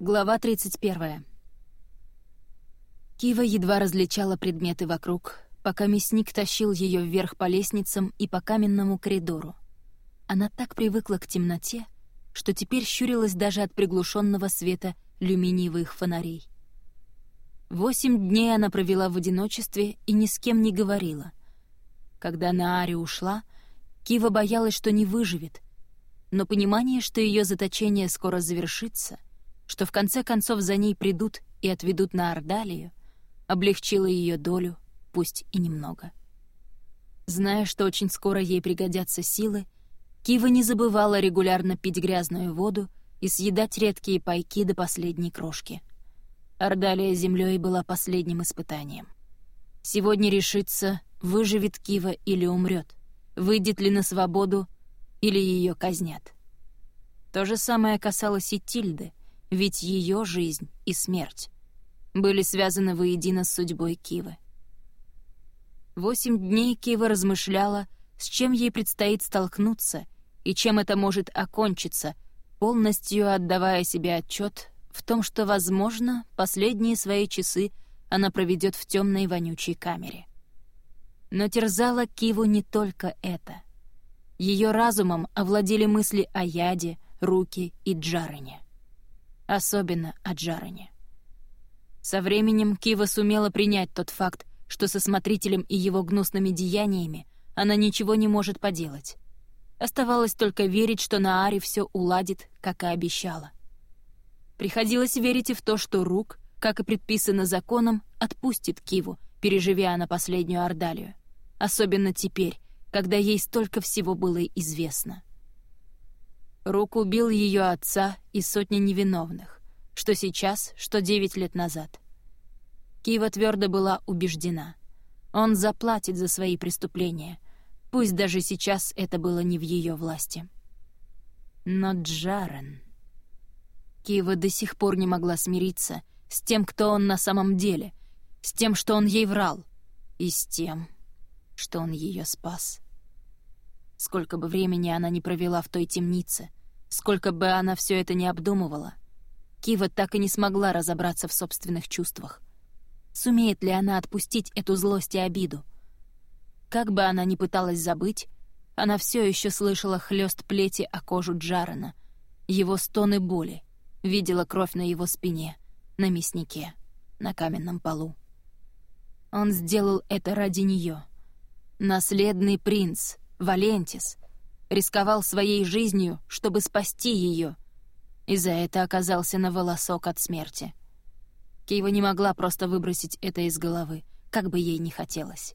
Глава 31. Кива едва различала предметы вокруг, пока мясник тащил ее вверх по лестницам и по каменному коридору. Она так привыкла к темноте, что теперь щурилась даже от приглушенного света люминиевых фонарей. Восемь дней она провела в одиночестве и ни с кем не говорила. Когда Наари ушла, Кива боялась, что не выживет, но понимание, что ее заточение скоро завершится — что в конце концов за ней придут и отведут на Ордалию, облегчило ее долю, пусть и немного. Зная, что очень скоро ей пригодятся силы, Кива не забывала регулярно пить грязную воду и съедать редкие пайки до последней крошки. Ордалия землей была последним испытанием. Сегодня решится, выживет Кива или умрет, выйдет ли на свободу или ее казнят. То же самое касалось и Тильды, ведь ее жизнь и смерть были связаны воедино с судьбой Кивы. Восемь дней Кива размышляла, с чем ей предстоит столкнуться и чем это может окончиться, полностью отдавая себе отчет в том, что, возможно, последние свои часы она проведет в темной вонючей камере. Но терзала Киву не только это. Ее разумом овладели мысли о яде, руки и джарине особенно о Джарене. Со временем Кива сумела принять тот факт, что со смотрителем и его гнусными деяниями она ничего не может поделать. Оставалось только верить, что Наари все уладит, как и обещала. Приходилось верить и в то, что Рук, как и предписано законом, отпустит Киву, переживя на последнюю Ордалию. Особенно теперь, когда ей столько всего было известно. Рук убил ее отца и сотни невиновных, что сейчас, что девять лет назад. Кива твердо была убеждена. Он заплатит за свои преступления, пусть даже сейчас это было не в ее власти. Но Джарен... Кива до сих пор не могла смириться с тем, кто он на самом деле, с тем, что он ей врал, и с тем, что он ее спас. Сколько бы времени она не провела в той темнице, Сколько бы она все это не обдумывала, Кива так и не смогла разобраться в собственных чувствах. Сумеет ли она отпустить эту злость и обиду? Как бы она ни пыталась забыть, она все еще слышала хлест плети о кожу Джарена, его стоны боли, видела кровь на его спине, на мяснике, на каменном полу. Он сделал это ради нее. Наследный принц, Валентис — рисковал своей жизнью, чтобы спасти ее, и за это оказался на волосок от смерти. Киева не могла просто выбросить это из головы, как бы ей ни хотелось.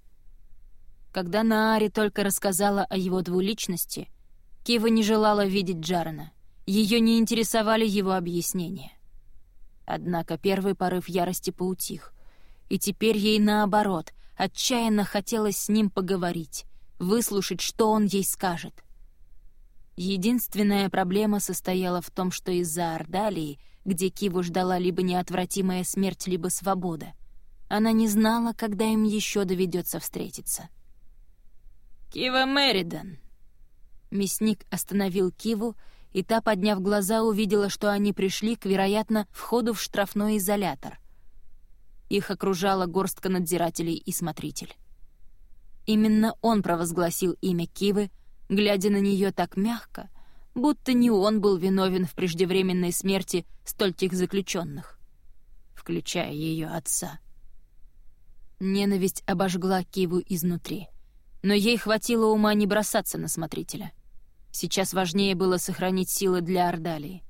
Когда Наари только рассказала о его двуличности, Кива не желала видеть Джарена. Ее не интересовали его объяснения. Однако первый порыв ярости поутих, и теперь ей наоборот, отчаянно хотелось с ним поговорить, выслушать, что он ей скажет. Единственная проблема состояла в том, что из-за Ордалии, где Киву ждала либо неотвратимая смерть, либо свобода, она не знала, когда им еще доведется встретиться. «Кива Меридан!» Мясник остановил Киву, и та, подняв глаза, увидела, что они пришли к, вероятно, входу в штрафной изолятор. Их окружала горстка надзирателей и смотритель. Именно он провозгласил имя Кивы, глядя на нее так мягко, будто не он был виновен в преждевременной смерти стольких заключенных, включая ее отца. Ненависть обожгла Киву изнутри, но ей хватило ума не бросаться на смотрителя. Сейчас важнее было сохранить силы для Ордалии.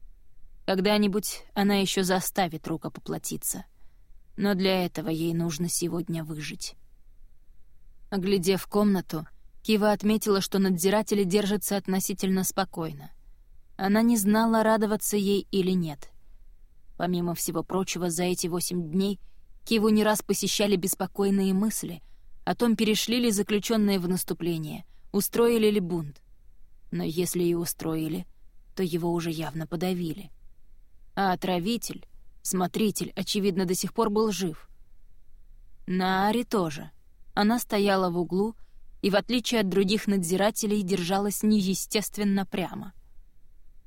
Когда-нибудь она еще заставит Рука поплатиться. Но для этого ей нужно сегодня выжить. Оглядев комнату, Кива отметила, что надзиратели держатся относительно спокойно. Она не знала, радоваться ей или нет. Помимо всего прочего, за эти восемь дней Киву не раз посещали беспокойные мысли о том, перешли ли заключенные в наступление, устроили ли бунт. Но если и устроили, то его уже явно подавили. А отравитель, смотритель, очевидно, до сих пор был жив. На Аре тоже. Она стояла в углу, и, в отличие от других надзирателей, держалась неестественно прямо.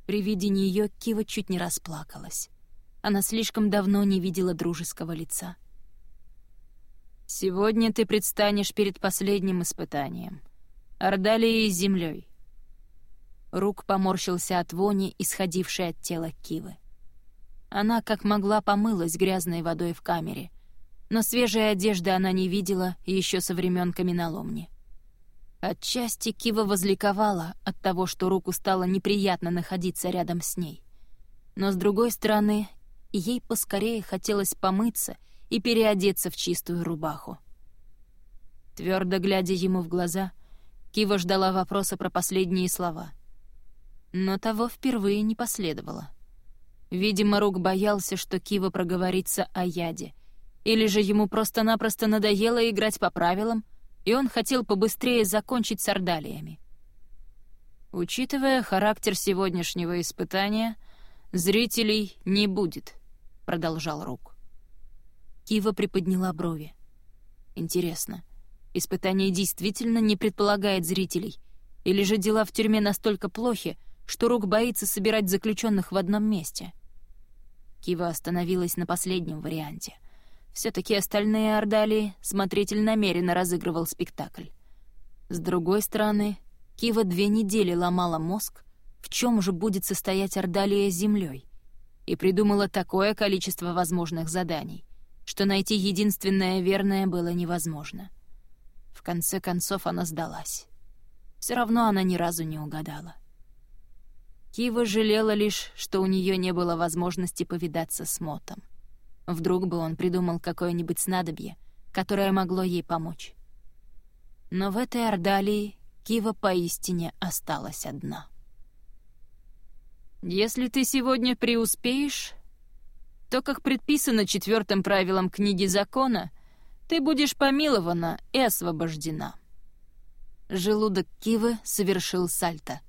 При виде нее Кива чуть не расплакалась. Она слишком давно не видела дружеского лица. «Сегодня ты предстанешь перед последним испытанием. Ордалией с землей. Рук поморщился от вони, исходившей от тела Кивы. Она как могла помылась грязной водой в камере, но свежей одежды она не видела еще со времен каменоломни. Отчасти Кива возликовала от того, что руку стало неприятно находиться рядом с ней. Но, с другой стороны, ей поскорее хотелось помыться и переодеться в чистую рубаху. Твердо глядя ему в глаза, Кива ждала вопроса про последние слова. Но того впервые не последовало. Видимо, Рук боялся, что Кива проговорится о яде. Или же ему просто-напросто надоело играть по правилам, и он хотел побыстрее закончить с ордалиями. «Учитывая характер сегодняшнего испытания, зрителей не будет», — продолжал Рук. Кива приподняла брови. «Интересно, испытание действительно не предполагает зрителей? Или же дела в тюрьме настолько плохи, что Рук боится собирать заключенных в одном месте?» Кива остановилась на последнем варианте — все-таки остальные Ордалии смотритель намеренно разыгрывал спектакль. С другой стороны, Кива две недели ломала мозг, в чем же будет состоять Ордалия с землей, и придумала такое количество возможных заданий, что найти единственное верное было невозможно. В конце концов она сдалась. Все равно она ни разу не угадала. Кива жалела лишь, что у нее не было возможности повидаться с Мотом. Вдруг бы он придумал какое-нибудь снадобье, которое могло ей помочь. Но в этой Ордалии Кива поистине осталась одна. «Если ты сегодня преуспеешь, то, как предписано четвертым правилом книги закона, ты будешь помилована и освобождена». Желудок Кивы совершил сальто.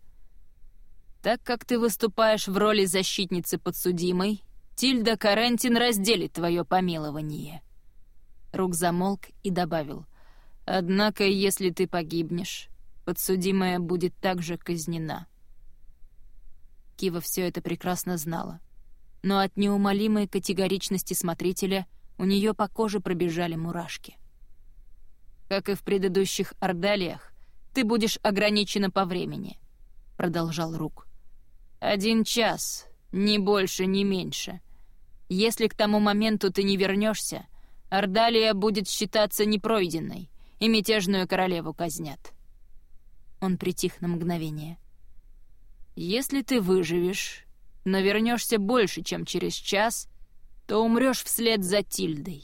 «Так как ты выступаешь в роли защитницы подсудимой, Тильда Карентин разделит твое помилование». Рук замолк и добавил. «Однако, если ты погибнешь, подсудимая будет также казнена». Кива все это прекрасно знала. Но от неумолимой категоричности смотрителя у нее по коже пробежали мурашки. «Как и в предыдущих ордалиях, ты будешь ограничена по времени», — продолжал Рук. «Один час, ни больше, ни меньше. Если к тому моменту ты не вернешься, Ордалия будет считаться непройденной, и мятежную королеву казнят». Он притих на мгновение. «Если ты выживешь, но вернешься больше, чем через час, то умрешь вслед за Тильдой».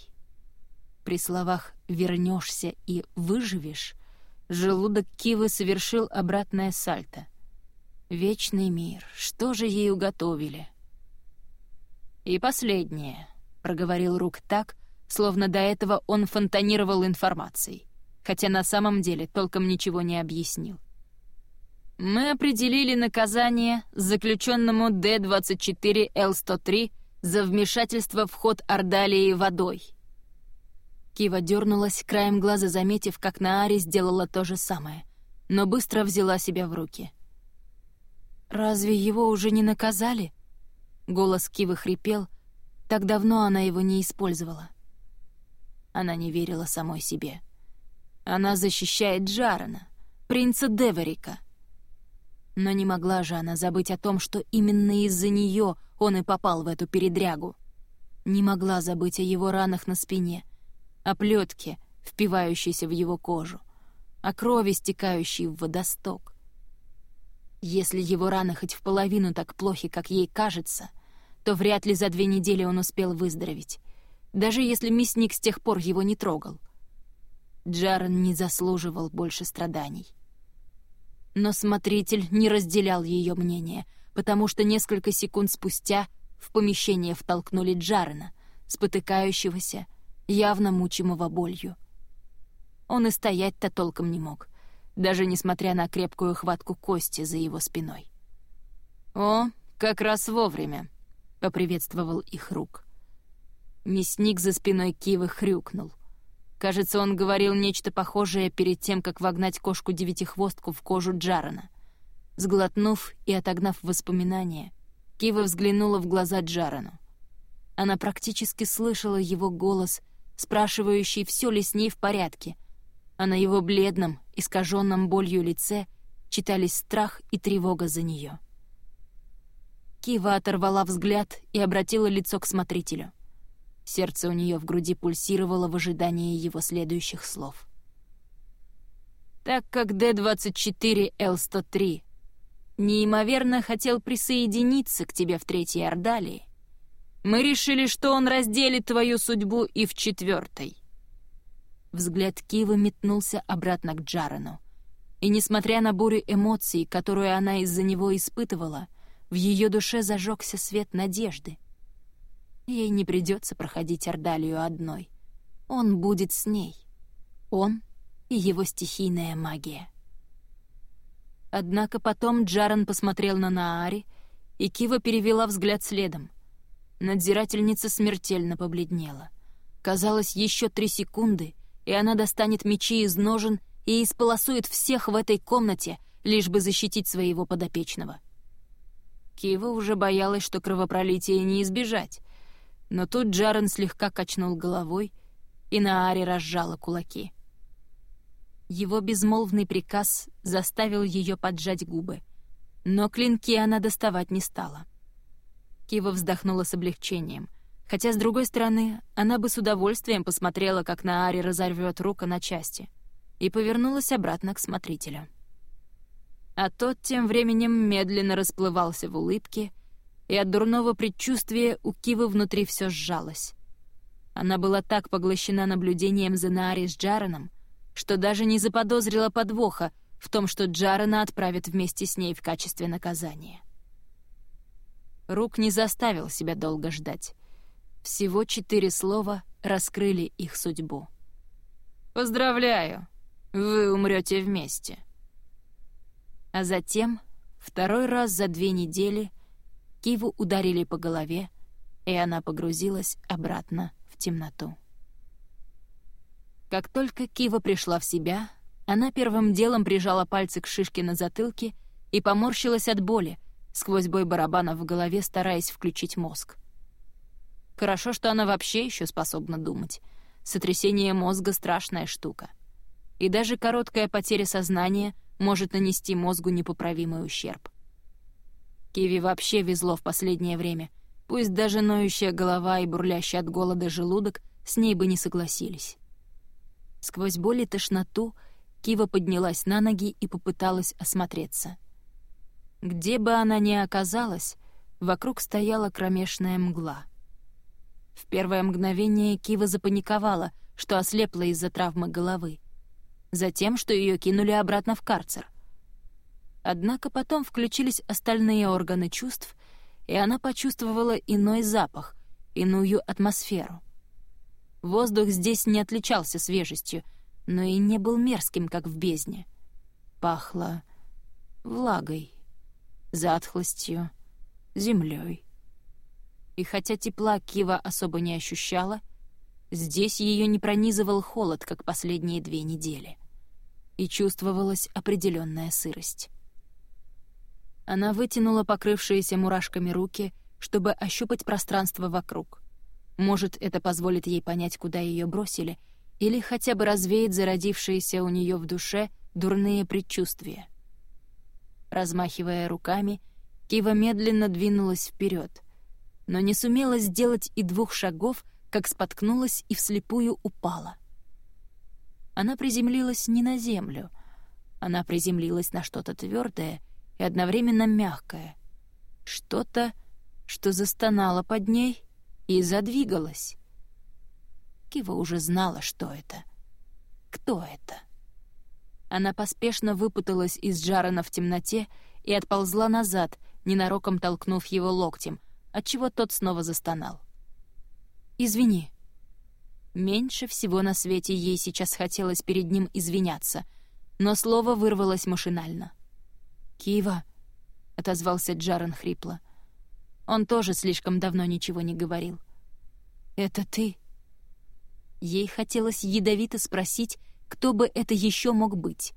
При словах «вернешься» и «выживешь» желудок Кивы совершил обратное сальто. Вечный мир, что же ей уготовили? «И последнее», — проговорил Рук так, словно до этого он фонтанировал информацией, хотя на самом деле толком ничего не объяснил. «Мы определили наказание заключенному Д-24Л-103 за вмешательство в ход Ордалии водой». Кива дернулась, краем глаза заметив, как Наари сделала то же самое, но быстро взяла себя в руки. «Разве его уже не наказали?» Голос Кивы хрипел, так давно она его не использовала. Она не верила самой себе. Она защищает Джарана, принца Деверика. Но не могла же она забыть о том, что именно из-за нее он и попал в эту передрягу. Не могла забыть о его ранах на спине, о плетке, впивающейся в его кожу, о крови, стекающей в водосток. Если его раны хоть в половину так плохи, как ей кажется, то вряд ли за две недели он успел выздороветь, даже если мясник с тех пор его не трогал. Джарен не заслуживал больше страданий. Но смотритель не разделял ее мнение, потому что несколько секунд спустя в помещение втолкнули Джарена, спотыкающегося, явно мучимого болью. Он и стоять-то толком не мог даже несмотря на крепкую хватку кости за его спиной. «О, как раз вовремя», — поприветствовал их рук. Мясник за спиной Кивы хрюкнул. Кажется, он говорил нечто похожее перед тем, как вогнать кошку-девятихвостку в кожу Джарана. Сглотнув и отогнав воспоминания, Кива взглянула в глаза Джарану. Она практически слышала его голос, спрашивающий, все ли с ней в порядке, а на его бледном, искаженном болью лице читались страх и тревога за нее. Кива оторвала взгляд и обратила лицо к смотрителю. Сердце у нее в груди пульсировало в ожидании его следующих слов. Так как Д-24Л-103 неимоверно хотел присоединиться к тебе в Третьей Ордалии, мы решили, что он разделит твою судьбу и в четвертой. Взгляд Кивы метнулся обратно к Джарену. И несмотря на бурю эмоций, которую она из-за него испытывала, в ее душе зажегся свет надежды. Ей не придется проходить Ордалию одной. Он будет с ней. Он и его стихийная магия. Однако потом Джарен посмотрел на Наари, и Кива перевела взгляд следом. Надзирательница смертельно побледнела. Казалось, еще три секунды, и она достанет мечи из ножен и исполосует всех в этой комнате, лишь бы защитить своего подопечного. Кива уже боялась, что кровопролития не избежать, но тут Джарен слегка качнул головой, и Наари разжала кулаки. Его безмолвный приказ заставил ее поджать губы, но клинки она доставать не стала. Кива вздохнула с облегчением. Хотя, с другой стороны, она бы с удовольствием посмотрела, как Наари разорвет рука на части, и повернулась обратно к смотрителю. А тот тем временем медленно расплывался в улыбке, и от дурного предчувствия у Кивы внутри все сжалось. Она была так поглощена наблюдением за Наари с Джараном, что даже не заподозрила подвоха в том, что Джарана отправят вместе с ней в качестве наказания. Рук не заставил себя долго ждать. Всего четыре слова раскрыли их судьбу. «Поздравляю! Вы умрете вместе!» А затем, второй раз за две недели, Киву ударили по голове, и она погрузилась обратно в темноту. Как только Кива пришла в себя, она первым делом прижала пальцы к шишке на затылке и поморщилась от боли, сквозь бой барабанов в голове стараясь включить мозг. Хорошо, что она вообще еще способна думать. Сотрясение мозга — страшная штука. И даже короткая потеря сознания может нанести мозгу непоправимый ущерб. Киви вообще везло в последнее время. Пусть даже ноющая голова и бурлящий от голода желудок с ней бы не согласились. Сквозь боль и тошноту Кива поднялась на ноги и попыталась осмотреться. Где бы она ни оказалась, вокруг стояла кромешная мгла. В первое мгновение Кива запаниковала, что ослепла из-за травмы головы. Затем, что ее кинули обратно в карцер. Однако потом включились остальные органы чувств, и она почувствовала иной запах, иную атмосферу. Воздух здесь не отличался свежестью, но и не был мерзким, как в бездне. Пахло влагой, затхлостью, землей. И хотя тепла Кива особо не ощущала, здесь ее не пронизывал холод, как последние две недели. И чувствовалась определенная сырость. Она вытянула покрывшиеся мурашками руки, чтобы ощупать пространство вокруг. Может, это позволит ей понять, куда ее бросили, или хотя бы развеет зародившиеся у нее в душе дурные предчувствия. Размахивая руками, Кива медленно двинулась вперед, но не сумела сделать и двух шагов, как споткнулась и вслепую упала. Она приземлилась не на землю, она приземлилась на что-то твердое и одновременно мягкое, что-то, что застонало под ней и задвигалось. Кива уже знала, что это. Кто это? Она поспешно выпуталась из Джарена в темноте и отползла назад, ненароком толкнув его локтем, отчего тот снова застонал. «Извини». Меньше всего на свете ей сейчас хотелось перед ним извиняться, но слово вырвалось машинально. «Кива», — отозвался Джарен хрипло. Он тоже слишком давно ничего не говорил. «Это ты?» Ей хотелось ядовито спросить, кто бы это еще мог быть.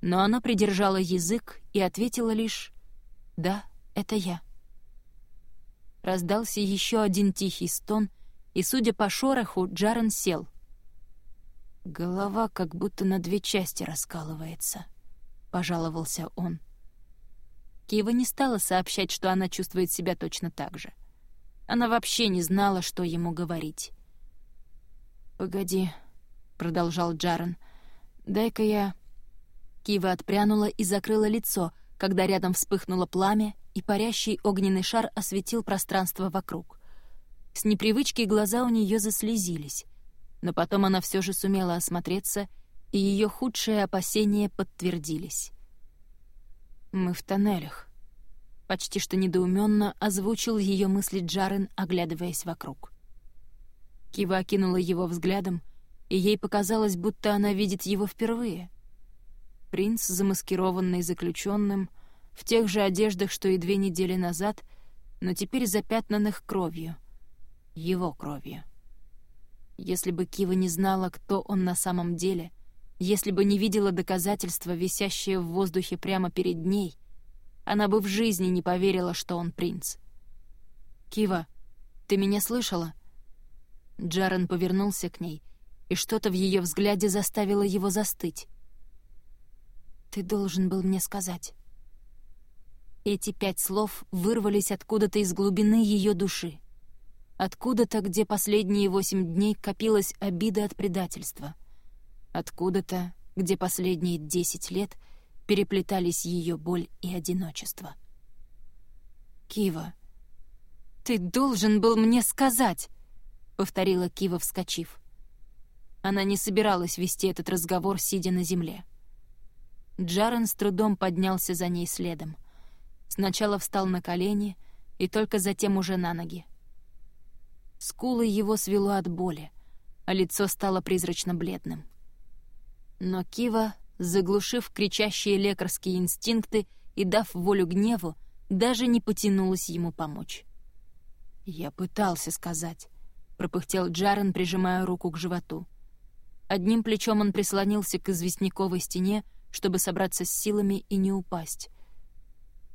Но она придержала язык и ответила лишь «Да, это я». Раздался еще один тихий стон, и, судя по шороху, Джарен сел. «Голова как будто на две части раскалывается», — пожаловался он. Кива не стала сообщать, что она чувствует себя точно так же. Она вообще не знала, что ему говорить. «Погоди», — продолжал Джарен, — «дай-ка я...» Кива отпрянула и закрыла лицо, когда рядом вспыхнуло пламя, и парящий огненный шар осветил пространство вокруг. С непривычки глаза у нее заслезились, но потом она все же сумела осмотреться, и ее худшие опасения подтвердились. «Мы в тоннелях», — почти что недоуменно озвучил ее мысли Джарен, оглядываясь вокруг. Кива окинула его взглядом, и ей показалось, будто она видит его впервые. Принц, замаскированный заключенным, в тех же одеждах, что и две недели назад, но теперь запятнанных кровью. Его кровью. Если бы Кива не знала, кто он на самом деле, если бы не видела доказательства, висящие в воздухе прямо перед ней, она бы в жизни не поверила, что он принц. «Кива, ты меня слышала?» Джарен повернулся к ней, и что-то в ее взгляде заставило его застыть. «Ты должен был мне сказать». Эти пять слов вырвались откуда-то из глубины ее души. Откуда-то, где последние восемь дней копилась обида от предательства. Откуда-то, где последние десять лет переплетались ее боль и одиночество. «Кива, ты должен был мне сказать!» повторила Кива, вскочив. Она не собиралась вести этот разговор, сидя на земле. Джарен с трудом поднялся за ней следом. Сначала встал на колени и только затем уже на ноги. Скулы его свело от боли, а лицо стало призрачно-бледным. Но Кива, заглушив кричащие лекарские инстинкты и дав волю гневу, даже не потянулась ему помочь. «Я пытался сказать», пропыхтел Джарен, прижимая руку к животу. Одним плечом он прислонился к известняковой стене, чтобы собраться с силами и не упасть.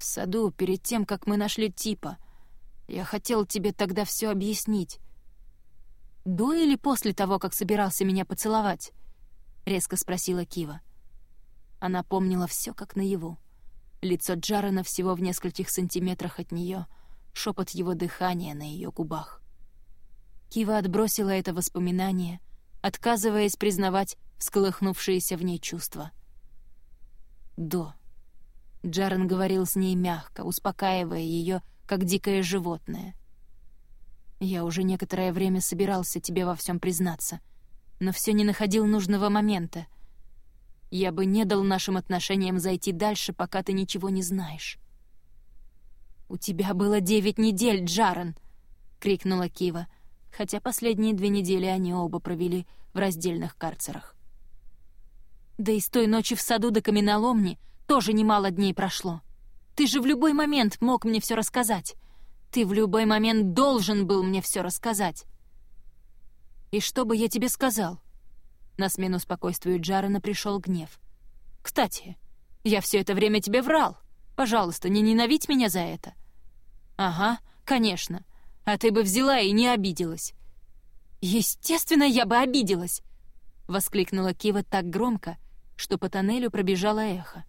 «В саду, перед тем, как мы нашли типа, я хотел тебе тогда все объяснить. До или после того, как собирался меня поцеловать?» — резко спросила Кива. Она помнила все как наяву. Лицо Джарена всего в нескольких сантиметрах от нее, шепот его дыхания на ее губах. Кива отбросила это воспоминание, отказываясь признавать всколыхнувшиеся в ней чувства. «До». Джарен говорил с ней мягко, успокаивая ее, как дикое животное. «Я уже некоторое время собирался тебе во всем признаться, но все не находил нужного момента. Я бы не дал нашим отношениям зайти дальше, пока ты ничего не знаешь». «У тебя было девять недель, Джарен!» — крикнула Кива — хотя последние две недели они оба провели в раздельных карцерах. Да и с той ночи в саду до каменоломни тоже немало дней прошло. Ты же в любой момент мог мне все рассказать. Ты в любой момент должен был мне все рассказать. И что бы я тебе сказал? На смену спокойствию Джарена пришел гнев. Кстати, я все это время тебе врал. Пожалуйста, не ненавидь меня за это. Ага, конечно. А ты бы взяла и не обиделась». «Естественно, я бы обиделась!» — воскликнула Кива так громко, что по тоннелю пробежало эхо.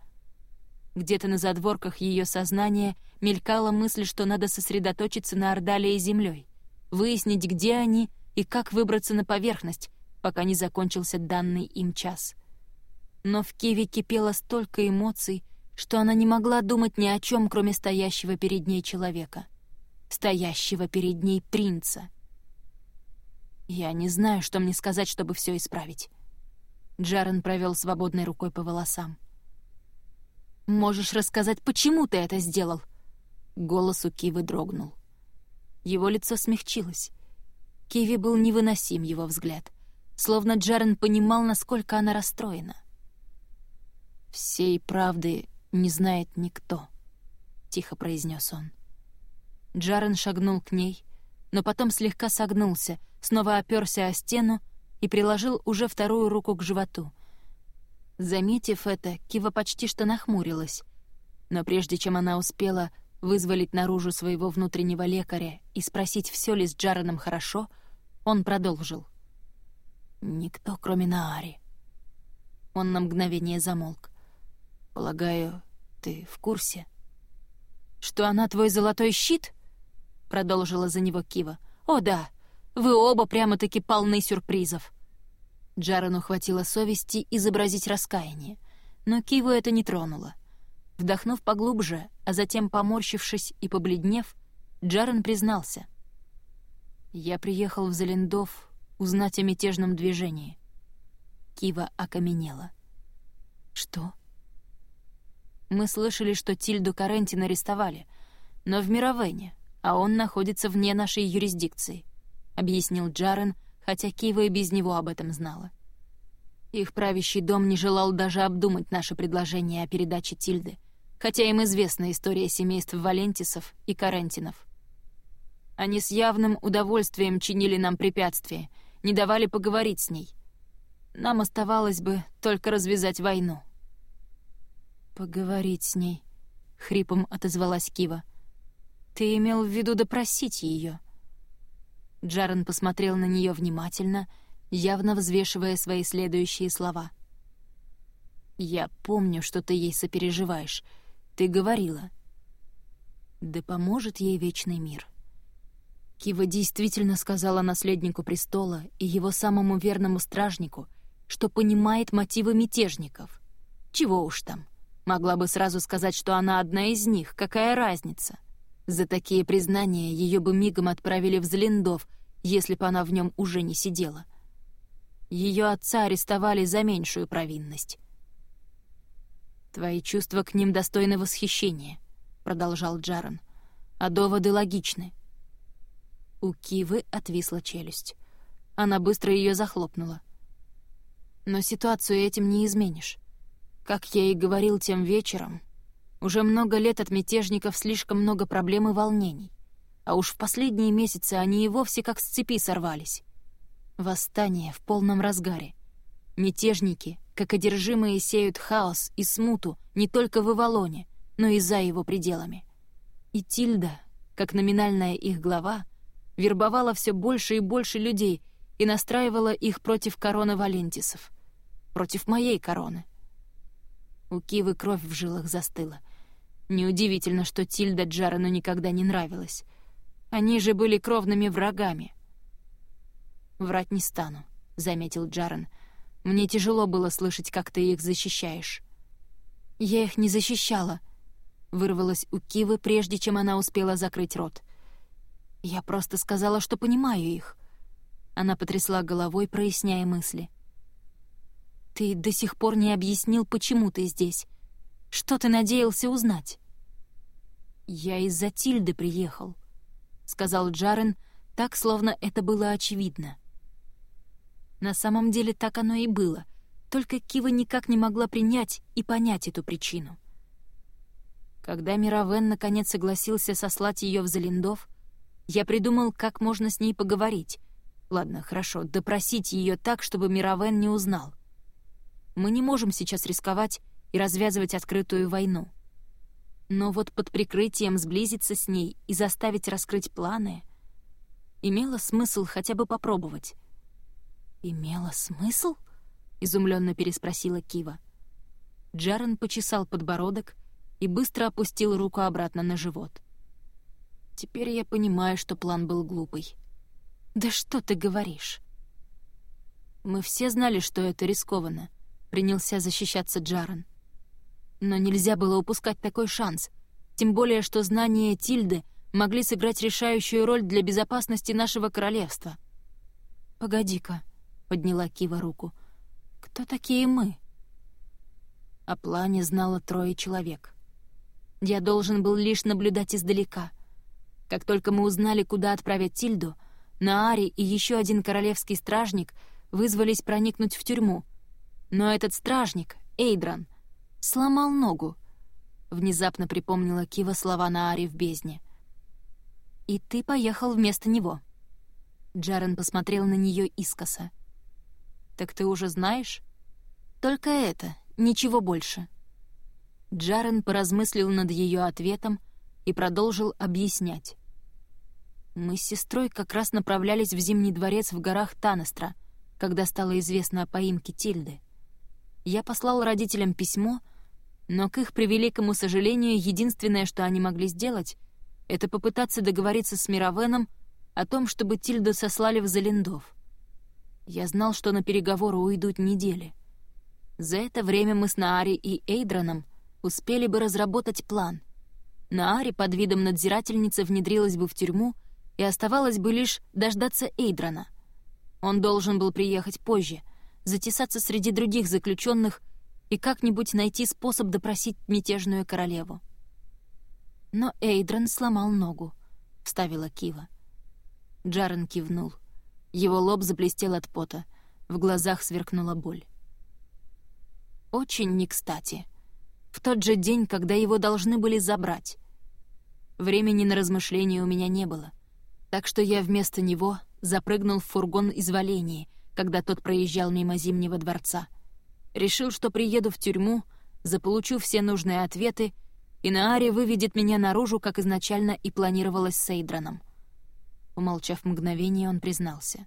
Где-то на задворках ее сознания мелькала мысль, что надо сосредоточиться на Ордале и землей, выяснить, где они и как выбраться на поверхность, пока не закончился данный им час. Но в Киве кипело столько эмоций, что она не могла думать ни о чем, кроме стоящего перед ней человека стоящего перед ней принца. Я не знаю, что мне сказать, чтобы все исправить. Джарен провел свободной рукой по волосам. «Можешь рассказать, почему ты это сделал?» Голос у Кивы дрогнул. Его лицо смягчилось. Киви был невыносим его взгляд, словно Джарен понимал, насколько она расстроена. «Всей правды не знает никто», — тихо произнес он. Джарен шагнул к ней, но потом слегка согнулся, снова оперся о стену и приложил уже вторую руку к животу. Заметив это, Кива почти что нахмурилась, но прежде чем она успела вызволить наружу своего внутреннего лекаря и спросить, все ли с Джареном хорошо, он продолжил. «Никто, кроме Наари». Он на мгновение замолк. «Полагаю, ты в курсе?» «Что она твой золотой щит?» — продолжила за него Кива. «О да, вы оба прямо-таки полны сюрпризов». Джарену хватило совести изобразить раскаяние, но Киву это не тронуло. Вдохнув поглубже, а затем поморщившись и побледнев, Джарен признался. «Я приехал в Залендов узнать о мятежном движении». Кива окаменела. «Что?» «Мы слышали, что Тильду Карентин арестовали, но в Мировене, а он находится вне нашей юрисдикции», — объяснил Джарен, хотя Кива и без него об этом знала. Их правящий дом не желал даже обдумать наше предложение о передаче Тильды, хотя им известна история семейств Валентисов и Карентинов. Они с явным удовольствием чинили нам препятствия, не давали поговорить с ней. Нам оставалось бы только развязать войну. «Поговорить с ней», — хрипом отозвалась Кива. «Ты имел в виду допросить ее?» Джарен посмотрел на нее внимательно, явно взвешивая свои следующие слова. «Я помню, что ты ей сопереживаешь. Ты говорила». «Да поможет ей вечный мир». Кива действительно сказала наследнику престола и его самому верному стражнику, что понимает мотивы мятежников. Чего уж там. Могла бы сразу сказать, что она одна из них, какая разница? За такие признания ее бы мигом отправили в Злиндов, если бы она в нем уже не сидела. Ее отца арестовали за меньшую провинность. «Твои чувства к ним достойны восхищения», — продолжал Джаран. «А доводы логичны». У Кивы отвисла челюсть. Она быстро ее захлопнула. «Но ситуацию этим не изменишь. Как я и говорил тем вечером, уже много лет от мятежников слишком много проблем и волнений. А уж в последние месяцы они и вовсе как с цепи сорвались. Восстание в полном разгаре. Мятежники, как одержимые, сеют хаос и смуту не только в Ивалоне, но и за его пределами. И Тильда, как номинальная их глава, вербовала все больше и больше людей и настраивала их против короны Валентисов. Против моей короны — у Кивы кровь в жилах застыла. Неудивительно, что Тильда Джарану никогда не нравилась. Они же были кровными врагами. «Врать не стану», — заметил Джаран. «Мне тяжело было слышать, как ты их защищаешь». «Я их не защищала», — вырвалась у Кивы, прежде чем она успела закрыть рот. «Я просто сказала, что понимаю их». Она потрясла головой, проясняя мысли. Ты до сих пор не объяснил, почему ты здесь. Что ты надеялся узнать?» «Я из-за Тильды приехал», — сказал Джарен, так, словно это было очевидно. На самом деле так оно и было, только Кива никак не могла принять и понять эту причину. Когда Мировен наконец согласился сослать ее в Залиндов, я придумал, как можно с ней поговорить. Ладно, хорошо, допросить ее так, чтобы Мировен не узнал. Мы не можем сейчас рисковать и развязывать открытую войну. Но вот под прикрытием сблизиться с ней и заставить раскрыть планы имело смысл хотя бы попробовать. «Имело смысл?» — изумленно переспросила Кива. Джарен почесал подбородок и быстро опустил руку обратно на живот. «Теперь я понимаю, что план был глупый». «Да что ты говоришь?» Мы все знали, что это рискованно — принялся защищаться Джаран. Но нельзя было упускать такой шанс, тем более что знания Тильды могли сыграть решающую роль для безопасности нашего королевства. «Погоди-ка», — подняла Кива руку, — «кто такие мы?» О плане знало трое человек. Я должен был лишь наблюдать издалека. Как только мы узнали, куда отправить Тильду, Наари и еще один королевский стражник вызвались проникнуть в тюрьму — но этот стражник, Эйдран, сломал ногу. Внезапно припомнила Кива слова на Ари в бездне. «И ты поехал вместо него». Джарен посмотрел на нее искоса. «Так ты уже знаешь?» «Только это, ничего больше». Джарен поразмыслил над ее ответом, и продолжил объяснять. Мы с сестрой как раз направлялись в Зимний дворец в горах Танестра, когда стало известно о поимке Тильды. Я послал родителям письмо, но к их превеликому сожалению единственное, что они могли сделать, это попытаться договориться с Мировеном о том, чтобы Тильду сослали в Залендов. Я знал, что на переговоры уйдут недели. За это время мы с Наари и Эйдроном успели бы разработать план. Наари под видом надзирательницы внедрилась бы в тюрьму, и оставалось бы лишь дождаться Эйдрона. Он должен был приехать позже, затесаться среди других заключенных и как-нибудь найти способ допросить мятежную королеву. Но Эйдрон сломал ногу, — вставила Кива. Джарен кивнул. Его лоб заблестел от пота, в глазах сверкнула боль. Очень не кстати. В тот же день, когда его должны были забрать. Времени на размышления у меня не было, так что я вместо него запрыгнул в фургон изволений, когда тот проезжал мимо Зимнего дворца. Решил, что приеду в тюрьму, заполучу все нужные ответы, и Наари выведет меня наружу, как изначально и планировалось с Эйдроном. Умолчав мгновение, он признался.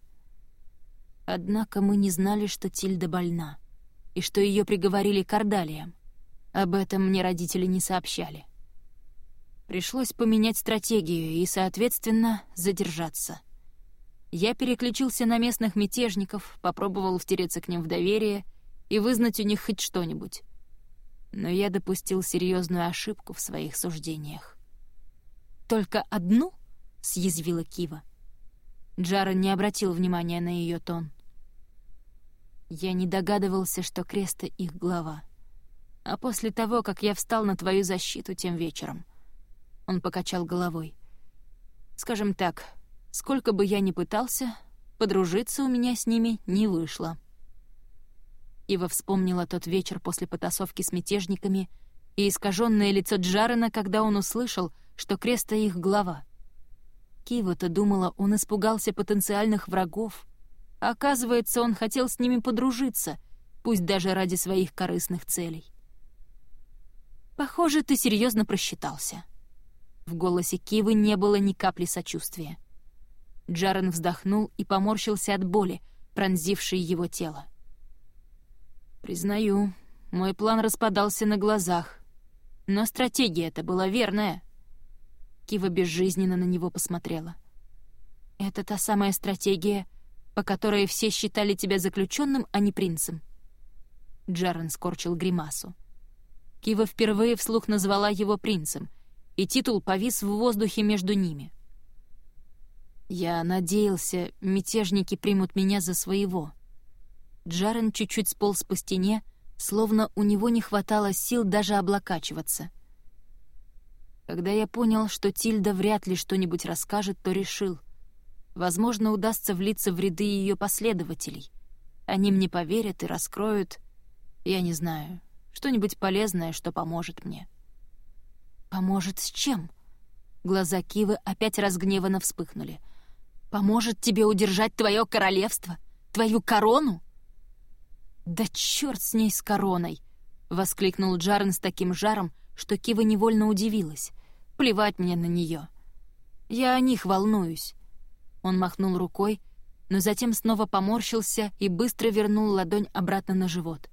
Однако мы не знали, что Тильда больна, и что ее приговорили к. Об этом мне родители не сообщали. Пришлось поменять стратегию и, соответственно, задержаться. Я переключился на местных мятежников, попробовал втереться к ним в доверие и вызнать у них хоть что-нибудь. Но я допустил серьезную ошибку в своих суждениях. «Только одну?» — съязвила Кива. Джара не обратил внимания на ее тон. Я не догадывался, что Креста их глава. А после того, как я встал на твою защиту тем вечером, он покачал головой. Скажем так, сколько бы я ни пытался, подружиться у меня с ними не вышло. Ива вспомнила тот вечер после потасовки с мятежниками и искаженное лицо Джарена, когда он услышал, что Креста их глава. Кива-то думала, он испугался потенциальных врагов. Оказывается, он хотел с ними подружиться, пусть даже ради своих корыстных целей. «Похоже, ты серьезно просчитался». В голосе Кивы не было ни капли сочувствия. Джарен вздохнул и поморщился от боли, пронзившей его тело. «Признаю, мой план распадался на глазах. Но стратегия эта была верная. Кива безжизненно на него посмотрела. «Это та самая стратегия, по которой все считали тебя заключенным, а не принцем». Джарен скорчил гримасу. Кива впервые вслух назвала его принцем, и титул повис в воздухе между ними. «Я надеялся, мятежники примут меня за своего». Джарен чуть-чуть сполз по стене, словно у него не хватало сил даже облокачиваться. Когда я понял, что Тильда вряд ли что-нибудь расскажет, то решил. Возможно, удастся влиться в ряды ее последователей. Они мне поверят и раскроют, я не знаю, что-нибудь полезное, что поможет мне. «Поможет с чем?» Глаза Кивы опять разгневанно вспыхнули. «Поможет тебе удержать твое королевство? Твою корону?» «Да черт с ней, с короной!» — воскликнул Джарен с таким жаром, что Кива невольно удивилась. Плевать мне на нее. Я о них волнуюсь. Он махнул рукой, но затем снова поморщился и быстро вернул ладонь обратно на живот.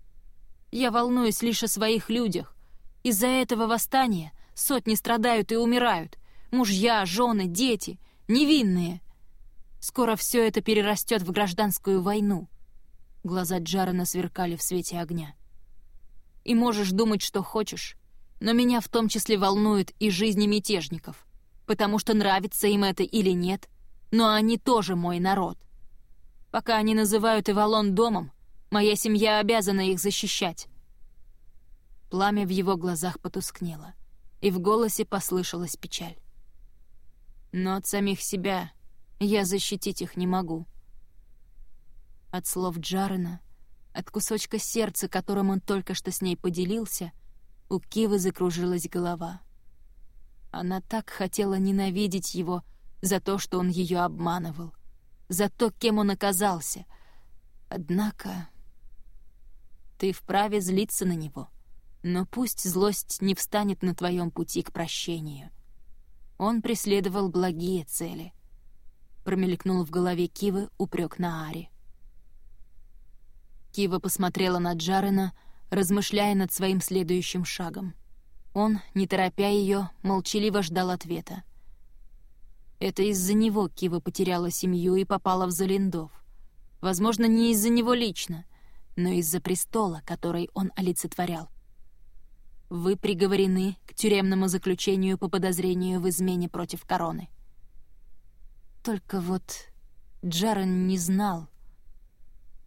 Я волнуюсь лишь о своих людях. Из-за этого восстания сотни страдают и умирают. Мужья, жены, дети, невинные. Скоро все это перерастет в гражданскую войну. Глаза Джарена сверкали в свете огня. И можешь думать, что хочешь, но меня в том числе волнует и жизни мятежников, потому что нравится им это или нет, но они тоже мой народ. Пока они называют Ивалон домом, моя семья обязана их защищать. Пламя в его глазах потускнело, и в голосе послышалась печаль. Но от самих себя я защитить их не могу. От слов Джарена, от кусочка сердца, которым он только что с ней поделился — у Кивы закружилась голова. Она так хотела ненавидеть его за то, что он ее обманывал, за то, кем он оказался. Однако ты вправе злиться на него, но пусть злость не встанет на твоем пути к прощению. Он преследовал благие цели. Промелькнул в голове Кивы упрек на Ари. Кива посмотрела на Джарена, размышляя над своим следующим шагом. Он, не торопя ее, молчаливо ждал ответа. Это из-за него Кива потеряла семью и попала в Залиндов. Возможно, не из-за него лично, но из-за престола, который он олицетворял. Вы приговорены к тюремному заключению по подозрению в измене против короны. Только вот Джарен не знал.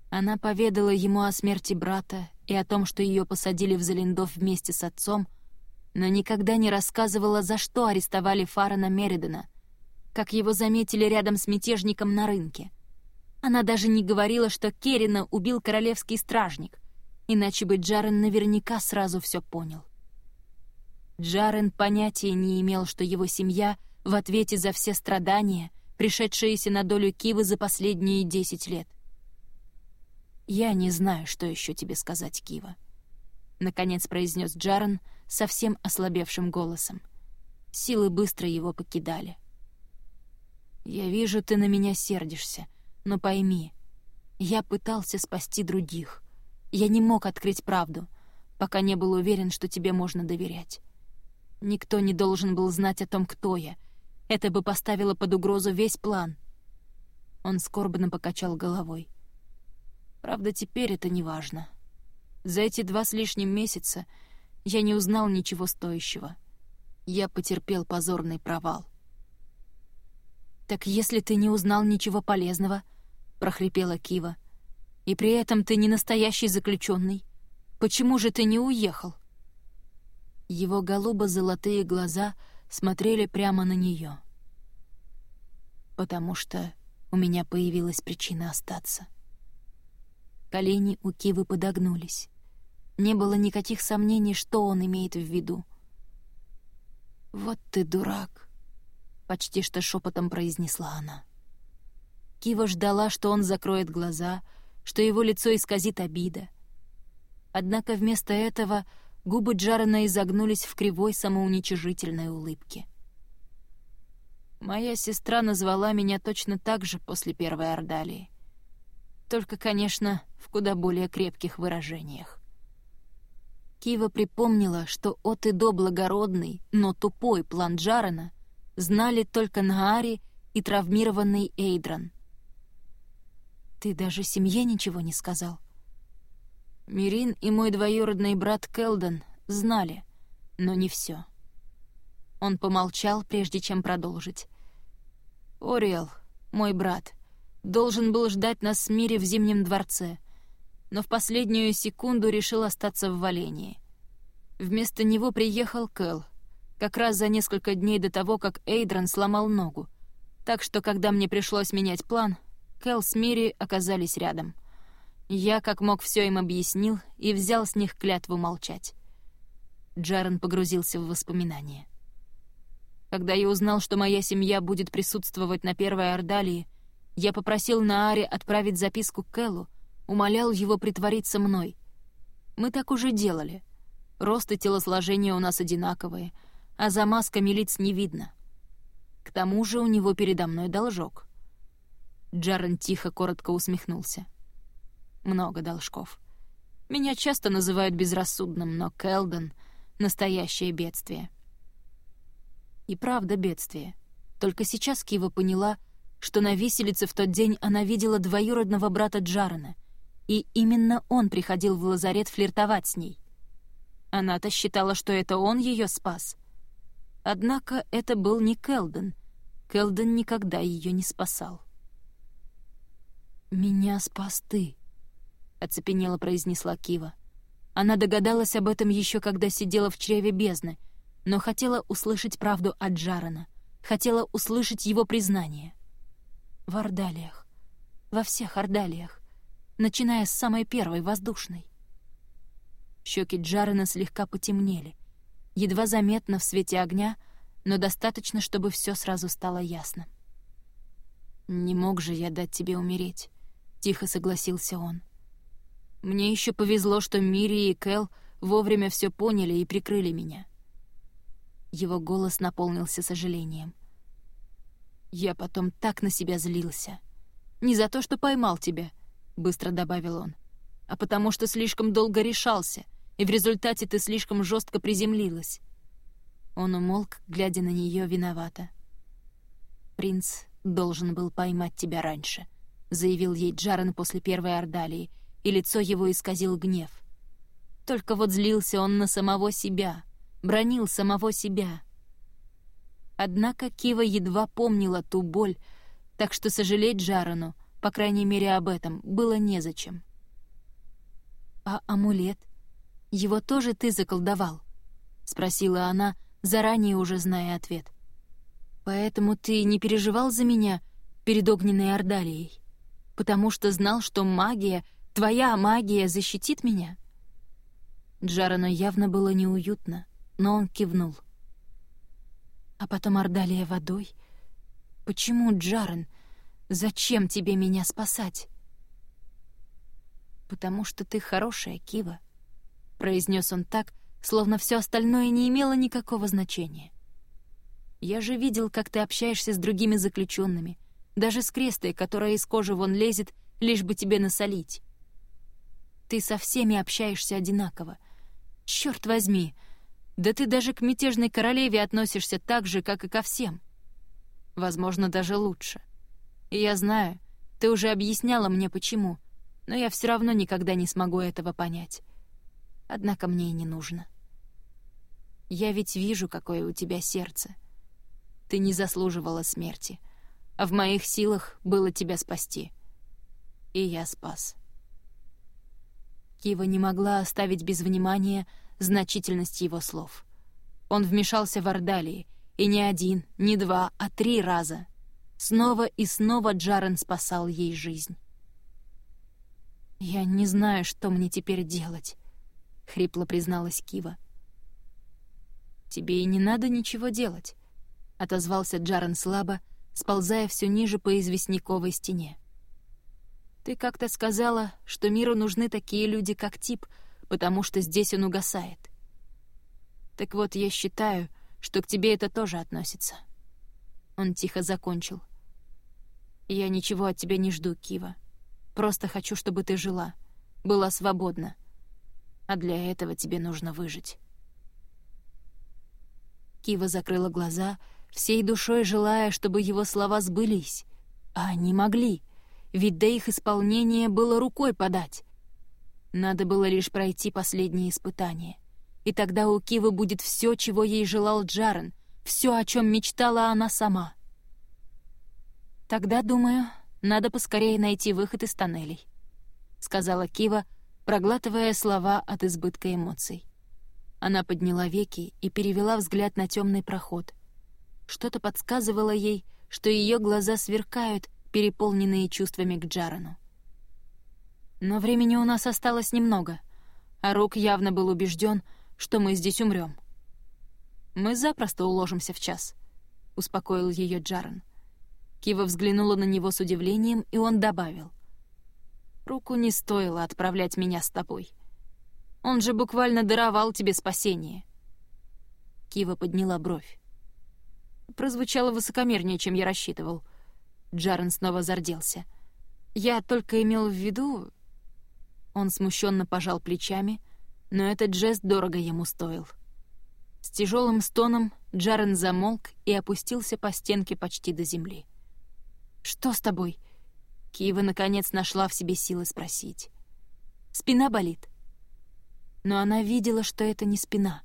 Она поведала ему о смерти брата и о том, что ее посадили в Залиндов вместе с отцом, но никогда не рассказывала, за что арестовали Фарана Меридена, как его заметили рядом с мятежником на рынке. Она даже не говорила, что Керина убил королевский стражник, иначе бы Джарен наверняка сразу все понял. Джарен понятия не имел, что его семья в ответе за все страдания, пришедшиеся на долю Кивы за последние десять лет. «Я не знаю, что еще тебе сказать, Кива», — наконец произнес Джарен совсем ослабевшим голосом. Силы быстро его покидали. «Я вижу, ты на меня сердишься, но пойми, я пытался спасти других. Я не мог открыть правду, пока не был уверен, что тебе можно доверять. Никто не должен был знать о том, кто я. Это бы поставило под угрозу весь план. Он скорбно покачал головой. Правда, теперь это не важно. За эти два с лишним месяца я не узнал ничего стоящего. Я потерпел позорный провал. «Так если ты не узнал ничего полезного», — прохрипела Кива, «и при этом ты не настоящий заключенный, почему же ты не уехал?» Его голубо-золотые глаза смотрели прямо на нее. «Потому что у меня появилась причина остаться». Колени у Кивы подогнулись. Не было никаких сомнений, что он имеет в виду. «Вот ты дурак», — почти что шепотом произнесла она. Кива ждала, что он закроет глаза, что его лицо исказит обида. Однако вместо этого Губы Джарена изогнулись в кривой самоуничижительной улыбке. «Моя сестра назвала меня точно так же после первой Ордалии. Только, конечно, в куда более крепких выражениях. Кива припомнила, что от и до благородный, но тупой план Джарена знали только Наари и травмированный Эйдран. «Ты даже семье ничего не сказал?» Мирин и мой двоюродный брат Келден знали, но не все. Он помолчал, прежде чем продолжить. «Ориэл, мой брат, должен был ждать нас с Мири в Зимнем дворце, но в последнюю секунду решил остаться в Валении. Вместо него приехал Кэл, как раз за несколько дней до того, как Эйдран сломал ногу, так что, когда мне пришлось менять план, Кэл с Мири оказались рядом — я как мог все им объяснил и взял с них клятву молчать. Джарен погрузился в воспоминания. Когда я узнал, что моя семья будет присутствовать на Первой Ордалии, я попросил Нааре отправить записку Кэллу, умолял его притвориться мной. Мы так уже делали. Рост и телосложение у нас одинаковые, а за масками лиц не видно. К тому же у него передо мной должок. Джарен тихо, коротко усмехнулся. — много должков. Меня часто называют безрассудным, но Келден — настоящее бедствие. И правда бедствие. Только сейчас Кива поняла, что на виселице в тот день она видела двоюродного брата Джарена, и именно он приходил в лазарет флиртовать с ней. Она-то считала, что это он ее спас. Однако это был не Келден. Келден никогда ее не спасал. «Меня спас ты», — оцепенело произнесла Кива. Она догадалась об этом еще когда сидела в чреве бездны, но хотела услышать правду от Джарана, хотела услышать его признание. В Ордалиях, во всех Ордалиях, начиная с самой первой воздушной. Щеки Джарена слегка потемнели, едва заметно в свете огня, но достаточно, чтобы все сразу стало ясно. «Не мог же я дать тебе умереть», — тихо согласился он. Мне еще повезло, что Мири и Кэл вовремя все поняли и прикрыли меня. Его голос наполнился сожалением. «Я потом так на себя злился. Не за то, что поймал тебя», — быстро добавил он, «а потому что слишком долго решался, и в результате ты слишком жестко приземлилась». Он умолк, глядя на нее виновато. «Принц должен был поймать тебя раньше», — заявил ей Джарен после первой ордалии, и лицо его исказил гнев. Только вот злился он на самого себя, бронил самого себя. Однако Кива едва помнила ту боль, так что сожалеть Джарану, по крайней мере об этом, было незачем. «А амулет? Его тоже ты заколдовал?» — спросила она, заранее уже зная ответ. «Поэтому ты не переживал за меня перед огненной Ордалией? Потому что знал, что магия, твоя магия, защитит меня?» Джарану явно было неуютно, но он кивнул. «А потом Ордалия водой? Почему, Джаран? Зачем тебе меня спасать?» «Потому что ты хорошая, Кива», — произнес он так, словно все остальное не имело никакого значения. «Я же видел, как ты общаешься с другими заключенными, даже с крестой, которая из кожи вон лезет, лишь бы тебе насолить. Ты со всеми общаешься одинаково. Черт возьми, да ты даже к мятежной королеве относишься так же, как и ко всем. Возможно, даже лучше. И я знаю, ты уже объясняла мне почему, но я все равно никогда не смогу этого понять. Однако мне и не нужно. Я ведь вижу, какое у тебя сердце. Ты не заслуживала смерти, а в моих силах было тебя спасти. И я спас. Кива не могла оставить без внимания значительность его слов. Он вмешался в Ордалии, и не один, не два, а три раза. Снова и снова Джарен спасал ей жизнь. «Я не знаю, что мне теперь делать», — хрипло призналась Кива. «Тебе и не надо ничего делать», — отозвался Джарен слабо, сползая все ниже по известняковой стене. «Ты как-то сказала, что миру нужны такие люди, как Тип, потому что здесь он угасает. Так вот, я считаю, что к тебе это тоже относится». Он тихо закончил. «Я ничего от тебя не жду, Кива. Просто хочу, чтобы ты жила, была свободна. А для этого тебе нужно выжить». Кива закрыла глаза, всей душой желая, чтобы его слова сбылись. А они могли, ведь до их исполнения было рукой подать. Надо было лишь пройти последнее испытание. И тогда у Кивы будет все, чего ей желал Джарен, все, о чем мечтала она сама. «Тогда, думаю, надо поскорее найти выход из тоннелей», — сказала Кива, проглатывая слова от избытка эмоций. Она подняла веки и перевела взгляд на темный проход. Что-то подсказывало ей, что ее глаза сверкают, переполненные чувствами к Джарану. Но времени у нас осталось немного, а Рук явно был убежден, что мы здесь умрем. «Мы запросто уложимся в час», — успокоил ее Джаран. Кива взглянула на него с удивлением, и он добавил. «Руку не стоило отправлять меня с тобой. Он же буквально даровал тебе спасение». Кива подняла бровь. Прозвучало высокомернее, чем я рассчитывал. Джарен снова зарделся. «Я только имел в виду...» Он смущенно пожал плечами, но этот жест дорого ему стоил. С тяжелым стоном Джарен замолк и опустился по стенке почти до земли. «Что с тобой?» Кива наконец нашла в себе силы спросить. «Спина болит?» но она видела, что это не спина,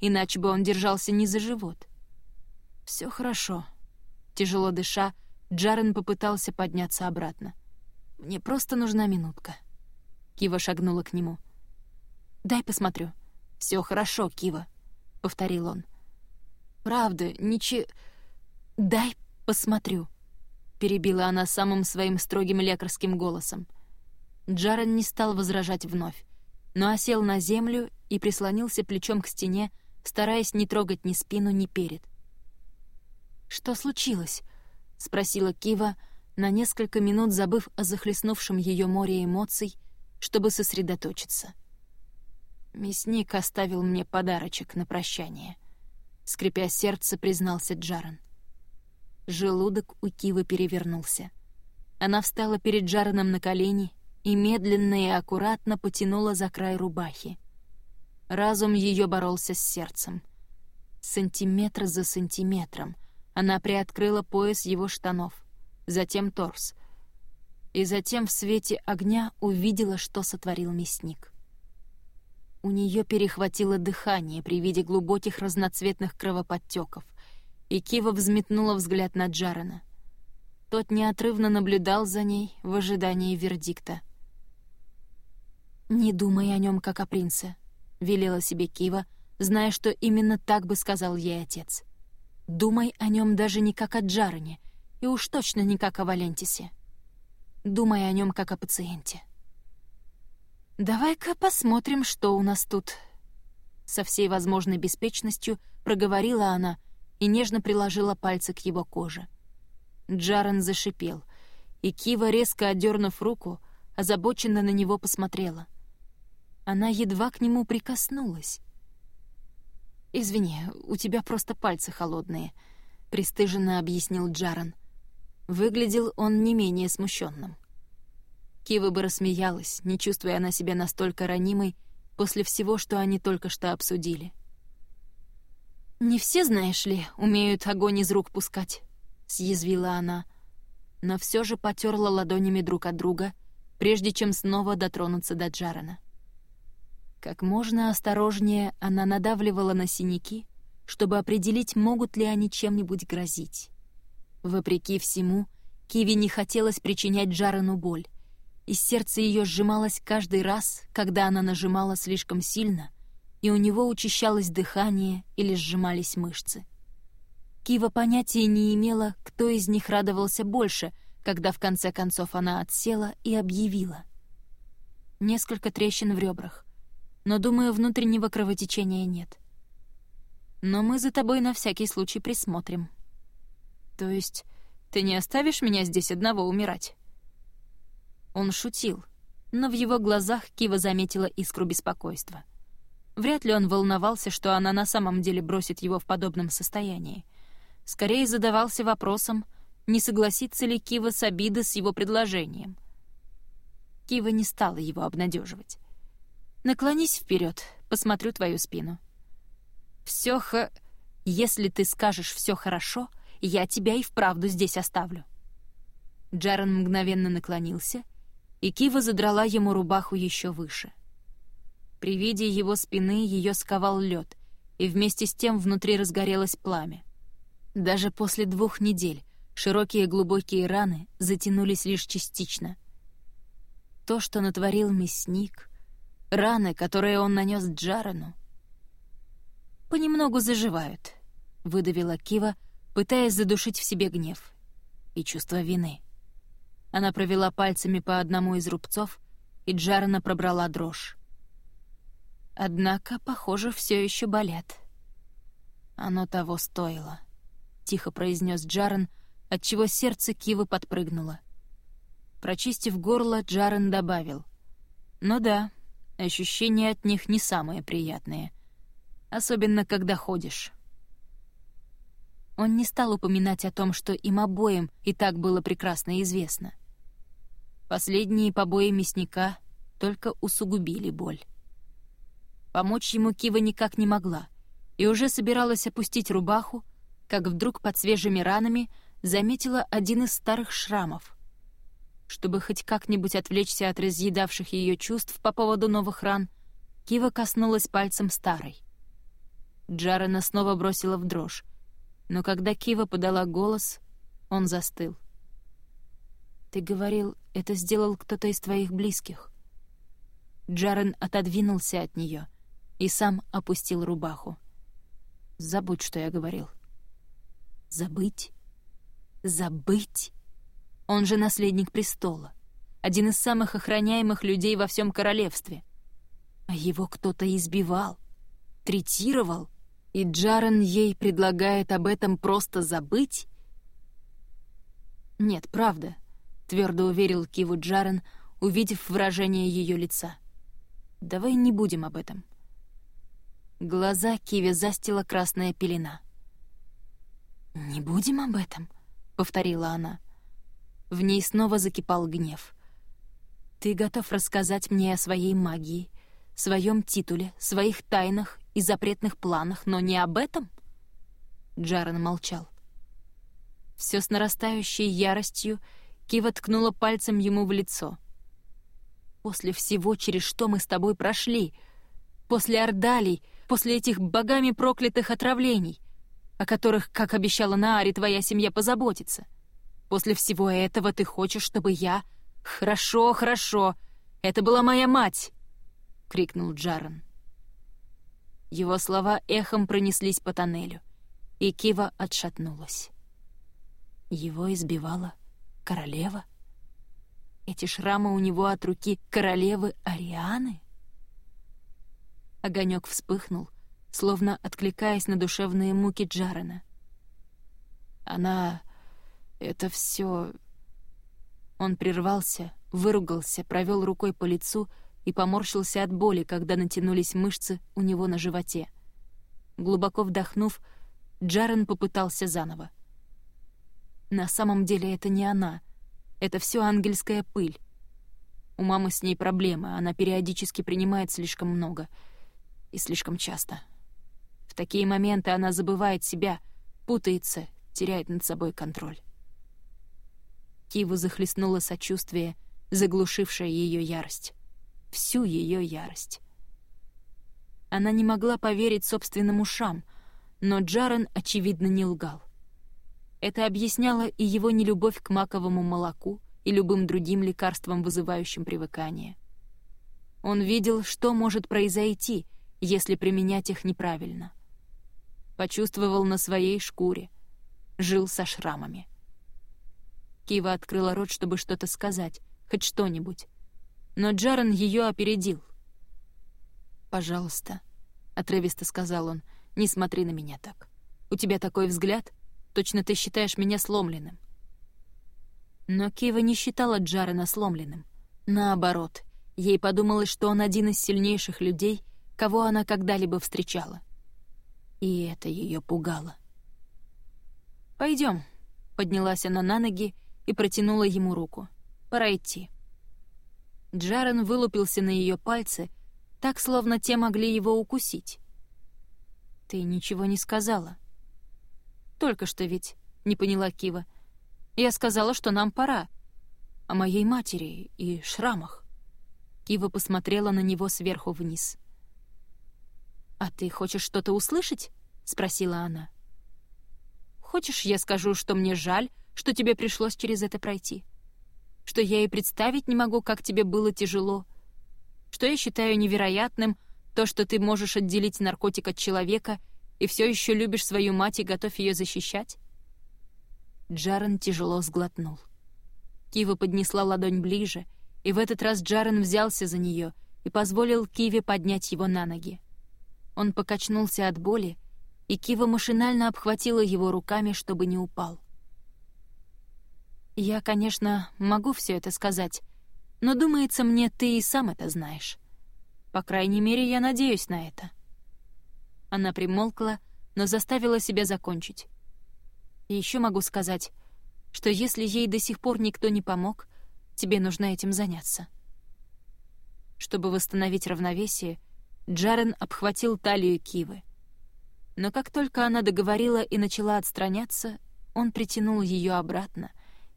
иначе бы он держался не за живот. Все хорошо». Тяжело дыша, Джарен попытался подняться обратно. «Мне просто нужна минутка». Кива шагнула к нему. «Дай посмотрю». Все хорошо, Кива», — повторил он. «Правда, ничего...» «Дай посмотрю», — перебила она самым своим строгим лекарским голосом. Джарен не стал возражать вновь но осел на землю и прислонился плечом к стене, стараясь не трогать ни спину, ни перед. «Что случилось?» — спросила Кива, на несколько минут забыв о захлестнувшем ее море эмоций, чтобы сосредоточиться. Мясник оставил мне подарочек на прощание. — скрипя сердце, признался Джаран. Желудок у Кивы перевернулся. Она встала перед Джараном на колени и медленно и аккуратно потянула за край рубахи. Разум ее боролся с сердцем. Сантиметр за сантиметром она приоткрыла пояс его штанов, затем торс. И затем в свете огня увидела, что сотворил мясник. У нее перехватило дыхание при виде глубоких разноцветных кровоподтеков, и Кива взметнула взгляд на Джарена. Тот неотрывно наблюдал за ней в ожидании вердикта. «Не думай о нем как о принце», — велела себе Кива, зная, что именно так бы сказал ей отец. «Думай о нем даже не как о Джарене, и уж точно не как о Валентисе. Думай о нем как о пациенте». «Давай-ка посмотрим, что у нас тут». Со всей возможной беспечностью проговорила она и нежно приложила пальцы к его коже. Джарен зашипел, и Кива, резко отдернув руку, озабоченно на него посмотрела. Она едва к нему прикоснулась. «Извини, у тебя просто пальцы холодные», — пристыженно объяснил Джарен. Выглядел он не менее смущенным. Кива бы рассмеялась, не чувствуя она себя настолько ранимой после всего, что они только что обсудили. «Не все, знаешь ли, умеют огонь из рук пускать», — съязвила она, но все же потерла ладонями друг от друга, прежде чем снова дотронуться до Джарена. Как можно осторожнее она надавливала на синяки, чтобы определить, могут ли они чем-нибудь грозить. Вопреки всему, Киви не хотелось причинять Джарену боль, и сердце ее сжималось каждый раз, когда она нажимала слишком сильно, и у него учащалось дыхание или сжимались мышцы. Кива понятия не имела, кто из них радовался больше, когда в конце концов она отсела и объявила. Несколько трещин в ребрах, но, думаю, внутреннего кровотечения нет. Но мы за тобой на всякий случай присмотрим. То есть ты не оставишь меня здесь одного умирать? Он шутил, но в его глазах Кива заметила искру беспокойства. Вряд ли он волновался, что она на самом деле бросит его в подобном состоянии. Скорее задавался вопросом, не согласится ли Кива с обиды с его предложением. Кива не стала его обнадеживать. «Наклонись вперед, посмотрю твою спину». «Все х... Если ты скажешь «все хорошо», я тебя и вправду здесь оставлю». Джарен мгновенно наклонился и Кива задрала ему рубаху еще выше. При виде его спины ее сковал лед, и вместе с тем внутри разгорелось пламя. Даже после двух недель широкие глубокие раны затянулись лишь частично. То, что натворил мясник, раны, которые он нанес Джарану, понемногу заживают, — выдавила Кива, пытаясь задушить в себе гнев и чувство вины. Она провела пальцами по одному из рубцов, и Джарна пробрала дрожь. Однако, похоже, все еще болят. Оно того стоило, — тихо произнес Джарен, отчего сердце Кивы подпрыгнуло. Прочистив горло, Джарен добавил. «Ну да, ощущения от них не самые приятные. Особенно, когда ходишь». Он не стал упоминать о том, что им обоим и так было прекрасно известно — Последние побои мясника только усугубили боль. Помочь ему Кива никак не могла, и уже собиралась опустить рубаху, как вдруг под свежими ранами заметила один из старых шрамов. Чтобы хоть как-нибудь отвлечься от разъедавших ее чувств по поводу новых ран, Кива коснулась пальцем старой. Джарена снова бросила в дрожь, но когда Кива подала голос, он застыл. «Ты говорил, это сделал кто-то из твоих близких». Джарен отодвинулся от нее и сам опустил рубаху. «Забудь, что я говорил». «Забыть? Забыть? Он же наследник престола, один из самых охраняемых людей во всем королевстве. А его кто-то избивал, третировал, и Джарен ей предлагает об этом просто забыть?» «Нет, правда, — твердо уверил Киву Джарен, увидев выражение ее лица. «Давай не будем об этом». Глаза Киви застила красная пелена. «Не будем об этом», — повторила она. В ней снова закипал гнев. «Ты готов рассказать мне о своей магии, своем титуле, своих тайнах и запретных планах, но не об этом?» Джарен молчал. Все с нарастающей яростью Кива ткнула пальцем ему в лицо. «После всего, через что мы с тобой прошли, после Ордалий, после этих богами проклятых отравлений, о которых, как обещала Наари, твоя семья позаботится. После всего этого ты хочешь, чтобы я... Хорошо, хорошо, это была моя мать!» — крикнул Джаран. Его слова эхом пронеслись по тоннелю, и Кива отшатнулась. Его избивала королева? Эти шрамы у него от руки королевы Арианы? Огонек вспыхнул, словно откликаясь на душевные муки Джарена. «Она... это все...» Он прервался, выругался, провел рукой по лицу и поморщился от боли, когда натянулись мышцы у него на животе. Глубоко вдохнув, Джарен попытался заново. На самом деле это не она. Это все ангельская пыль. У мамы с ней проблемы, она периодически принимает слишком много и слишком часто. В такие моменты она забывает себя, путается, теряет над собой контроль. Киву захлестнуло сочувствие, заглушившее ее ярость. Всю ее ярость. Она не могла поверить собственным ушам, но Джарен, очевидно, не лгал. Это объясняло и его нелюбовь к маковому молоку и любым другим лекарствам, вызывающим привыкание. Он видел, что может произойти, если применять их неправильно — почувствовал на своей шкуре. Жил со шрамами. Кива открыла рот, чтобы что-то сказать, хоть что-нибудь. Но Джарен ее опередил. «Пожалуйста», — отрывисто сказал он, — «не смотри на меня так. У тебя такой взгляд, точно ты считаешь меня сломленным». Но Кива не считала Джарена сломленным. Наоборот, ей подумалось, что он один из сильнейших людей, кого она когда-либо встречала — и это ее пугало. Пойдем, поднялась она на ноги и протянула ему руку. «Пора идти». Джарен вылупился на ее пальцы, так, словно те могли его укусить. «Ты ничего не сказала». «Только что ведь», — не поняла Кива. «Я сказала, что нам пора. О моей матери и шрамах». Кива посмотрела на него сверху вниз. «А ты хочешь что-то услышать?» — спросила она. «Хочешь, я скажу, что мне жаль, что тебе пришлось через это пройти? Что я и представить не могу, как тебе было тяжело? Что я считаю невероятным то, что ты можешь отделить наркотик от человека и все еще любишь свою мать и готов ее защищать?» Джарен тяжело сглотнул. Кива поднесла ладонь ближе, и в этот раз Джарен взялся за нее и позволил Киве поднять его на ноги. Он покачнулся от боли, и Кива машинально обхватила его руками, чтобы не упал. «Я, конечно, могу все это сказать, но, думается мне, ты и сам это знаешь. По крайней мере, я надеюсь на это». Она примолкла, но заставила себя закончить. И еще могу сказать, что если ей до сих пор никто не помог, тебе нужно этим заняться. Чтобы восстановить равновесие, Джарен обхватил талию Кивы. Но как только она договорила и начала отстраняться, он притянул ее обратно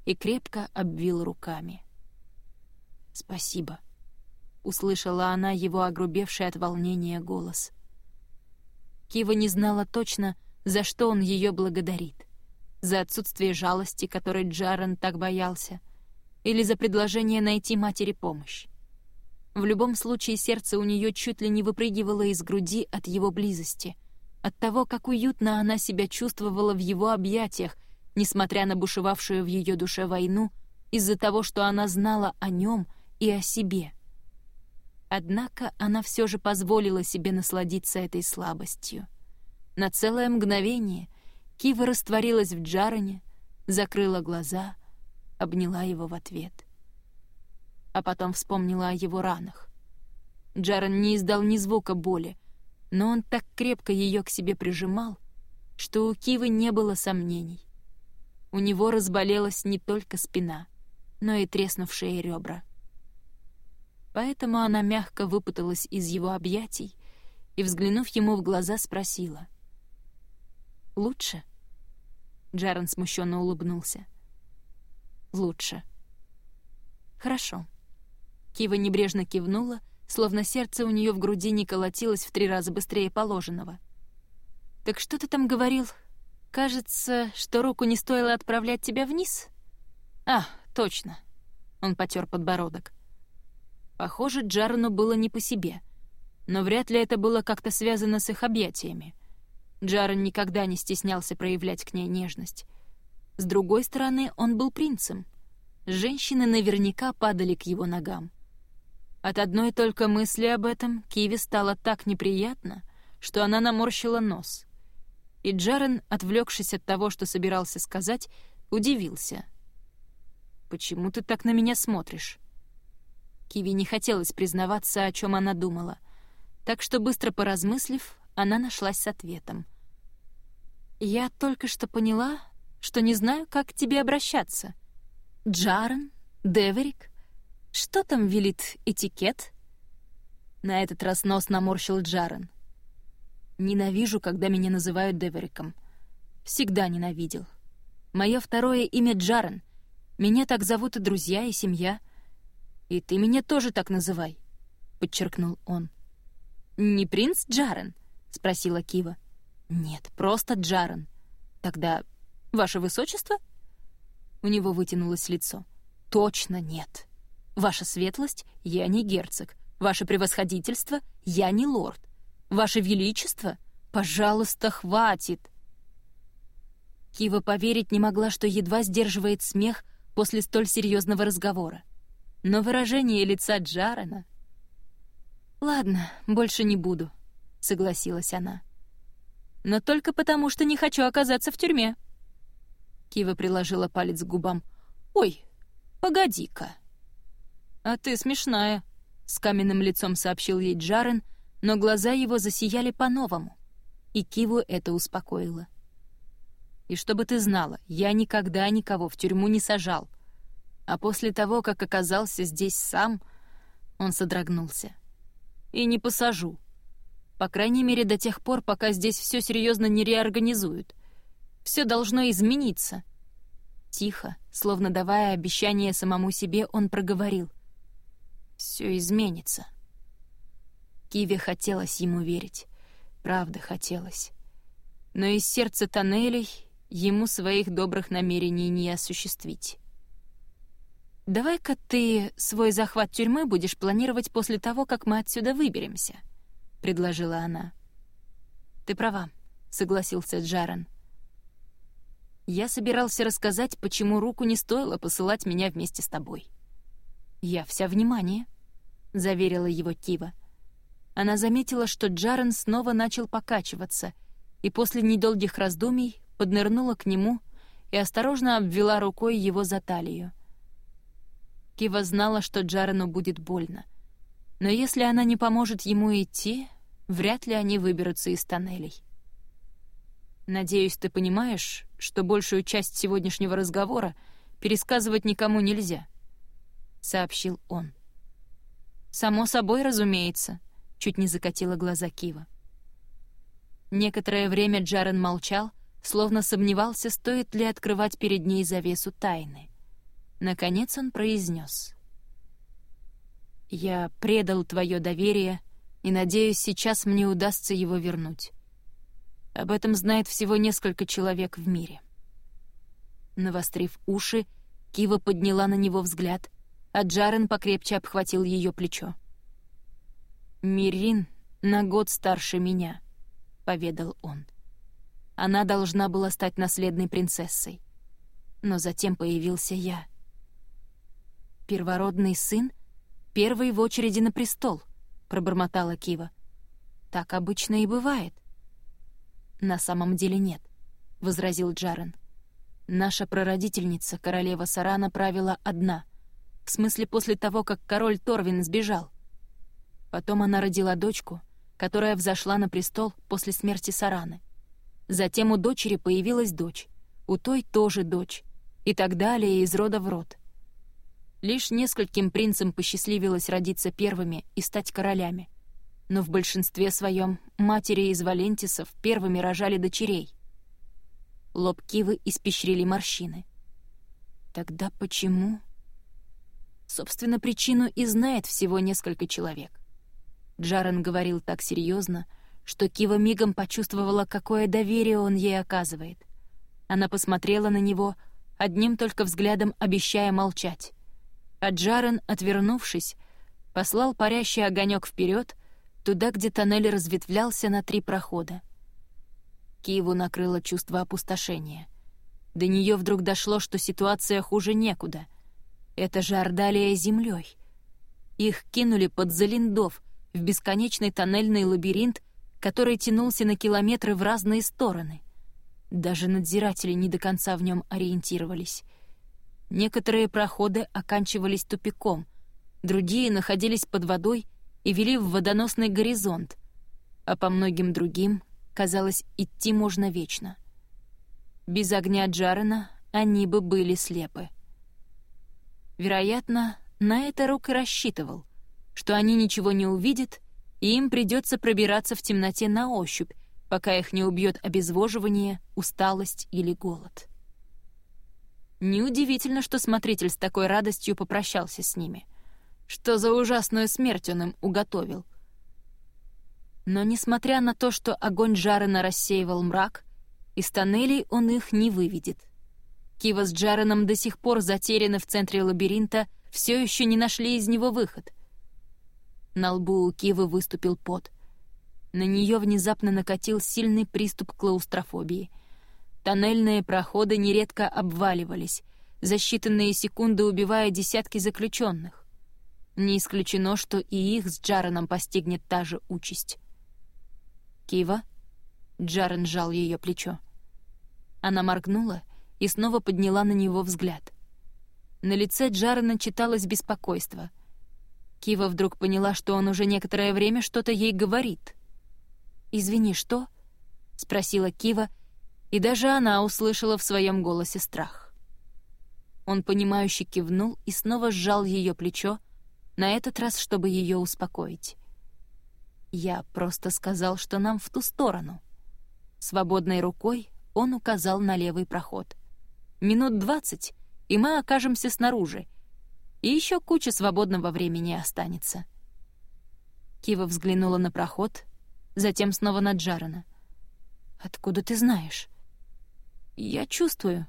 и крепко обвил руками. «Спасибо», — услышала она его огрубевший от волнения голос. Кива не знала точно, за что он ее благодарит. За отсутствие жалости, которой Джарен так боялся, или за предложение найти матери помощь. В любом случае сердце у нее чуть ли не выпрыгивало из груди от его близости, от того, как уютно она себя чувствовала в его объятиях, несмотря на бушевавшую в ее душе войну, из-за того, что она знала о нем и о себе. Однако она все же позволила себе насладиться этой слабостью. На целое мгновение Кива растворилась в Джароне, закрыла глаза, обняла его в ответ а потом вспомнила о его ранах. Джарен не издал ни звука боли, но он так крепко ее к себе прижимал, что у Кивы не было сомнений. У него разболелась не только спина, но и треснувшие ребра. Поэтому она мягко выпуталась из его объятий и, взглянув ему в глаза, спросила. «Лучше?» Джарен смущенно улыбнулся. «Лучше». «Хорошо». Кива небрежно кивнула, словно сердце у нее в груди не колотилось в три раза быстрее положенного. «Так что ты там говорил? Кажется, что руку не стоило отправлять тебя вниз?» «А, точно». Он потер подбородок. Похоже, Джарену было не по себе. Но вряд ли это было как-то связано с их объятиями. Джарен никогда не стеснялся проявлять к ней нежность. С другой стороны, он был принцем. Женщины наверняка падали к его ногам. От одной только мысли об этом Киви стало так неприятно, что она наморщила нос. И Джарен, отвлекшись от того, что собирался сказать, удивился. «Почему ты так на меня смотришь?» Киви не хотелось признаваться, о чем она думала. Так что, быстро поразмыслив, она нашлась с ответом. «Я только что поняла, что не знаю, как к тебе обращаться. Джарен? Деверик? Что там велит этикет?» На этот раз нос наморщил Джарен. «Ненавижу, когда меня называют Девериком. Всегда ненавидел. Мое второе имя Джарен. Меня так зовут и друзья, и семья. «И ты меня тоже так называй», — подчеркнул он. «Не принц Джарен?» — спросила Кива. «Нет, просто Джарен. Тогда ваше высочество?» У него вытянулось лицо. «Точно нет. Ваша светлость, я не герцог. Ваше превосходительство, я не лорд. Ваше величество, пожалуйста, хватит!» Кива поверить не могла, что едва сдерживает смех после столь серьезного разговора но выражение лица Джарена... «Ладно, больше не буду», — согласилась она. «Но только потому, что не хочу оказаться в тюрьме». Кива приложила палец к губам. «Ой, погоди-ка». «А ты смешная», — с каменным лицом сообщил ей Джарен, но глаза его засияли по-новому, и Киву это успокоило. «И чтобы ты знала, я никогда никого в тюрьму не сажал. А после того, как оказался здесь сам, он содрогнулся. «И не посажу. По крайней мере, до тех пор, пока здесь все серьезно не реорганизуют. Все должно измениться». Тихо, словно давая обещание самому себе, он проговорил. «Все изменится». Киве хотелось ему верить. Правда хотелось. Но из сердца тоннелей ему своих добрых намерений не осуществить. «Давай-ка ты свой захват тюрьмы будешь планировать после того, как мы отсюда выберемся», — предложила она. «Ты права», — согласился Джарен. «Я собирался рассказать, почему руку не стоило посылать меня вместе с тобой». «Я вся внимание», — заверила его Кива. Она заметила, что Джарен снова начал покачиваться, и после недолгих раздумий поднырнула к нему и осторожно обвела рукой его за талию. Кива знала, что Джарену будет больно. Но если она не поможет ему идти, вряд ли они выберутся из тоннелей. «Надеюсь, ты понимаешь, что большую часть сегодняшнего разговора пересказывать никому нельзя», — сообщил он. «Само собой, разумеется», — чуть не закатила глаза Кива. Некоторое время Джарен молчал, словно сомневался, стоит ли открывать перед ней завесу тайны. Наконец он произнес. «Я предал твое доверие, и, надеюсь, сейчас мне удастся его вернуть. Об этом знает всего несколько человек в мире». Навострив уши, Кива подняла на него взгляд, а Джарен покрепче обхватил ее плечо. «Мирин на год старше меня», — поведал он. Она должна была стать наследной принцессой. Но затем появился я — «Первородный сын? Первый в очереди на престол», — пробормотала Кива. «Так обычно и бывает». «На самом деле нет», — возразил Джарен. «Наша прародительница, королева Сарана, правила одна. В смысле, после того, как король Торвин сбежал. Потом она родила дочку, которая взошла на престол после смерти Сараны. Затем у дочери появилась дочь, у той тоже дочь, и так далее из рода в род. Лишь нескольким принцам посчастливилось родиться первыми и стать королями. Но в большинстве своем матери из Валентисов первыми рожали дочерей. Лоб Кивы испещрили морщины. Тогда почему? Собственно, причину и знает всего несколько человек. Джарен говорил так серьезно, что Кива мигом почувствовала, какое доверие он ей оказывает. Она посмотрела на него, одним только взглядом обещая молчать. А Джарен, отвернувшись, послал парящий огонек вперед, туда, где тоннель разветвлялся на три прохода. Киеву накрыло чувство опустошения. До нее вдруг дошло, что ситуация хуже некуда. Это же Ордалия землей. Их кинули под Залиндов, в бесконечный тоннельный лабиринт, который тянулся на километры в разные стороны. Даже надзиратели не до конца в нем ориентировались. Некоторые проходы оканчивались тупиком, другие находились под водой и вели в водоносный горизонт, а по многим другим, казалось, идти можно вечно. Без огня Джарена они бы были слепы. Вероятно, на это Рук и рассчитывал, что они ничего не увидят, и им придется пробираться в темноте на ощупь, пока их не убьет обезвоживание, усталость или голод. Неудивительно, что смотритель с такой радостью попрощался с ними. Что за ужасную смерть он им уготовил. Но несмотря на то, что огонь Джарена рассеивал мрак, из тоннелей он их не выведет. Кива с Джареном до сих пор затеряны в центре лабиринта, все еще не нашли из него выход. На лбу у Кивы выступил пот. На нее внезапно накатил сильный приступ клаустрофобии. Тоннельные проходы нередко обваливались, за считанные секунды убивая десятки заключенных. Не исключено, что и их с Джареном постигнет та же участь. «Кива?» — Джарен сжал ее плечо. Она моргнула и снова подняла на него взгляд. На лице Джарена читалось беспокойство. Кива вдруг поняла, что он уже некоторое время что-то ей говорит. «Извини, что?» — спросила Кива, и даже она услышала в своем голосе страх. Он, понимающе кивнул и снова сжал ее плечо, на этот раз, чтобы ее успокоить. «Я просто сказал, что нам в ту сторону». Свободной рукой он указал на левый проход. «Минут двадцать, и мы окажемся снаружи, и еще куча свободного времени останется». Кива взглянула на проход, затем снова на Джарена. «Откуда ты знаешь?» «Я чувствую».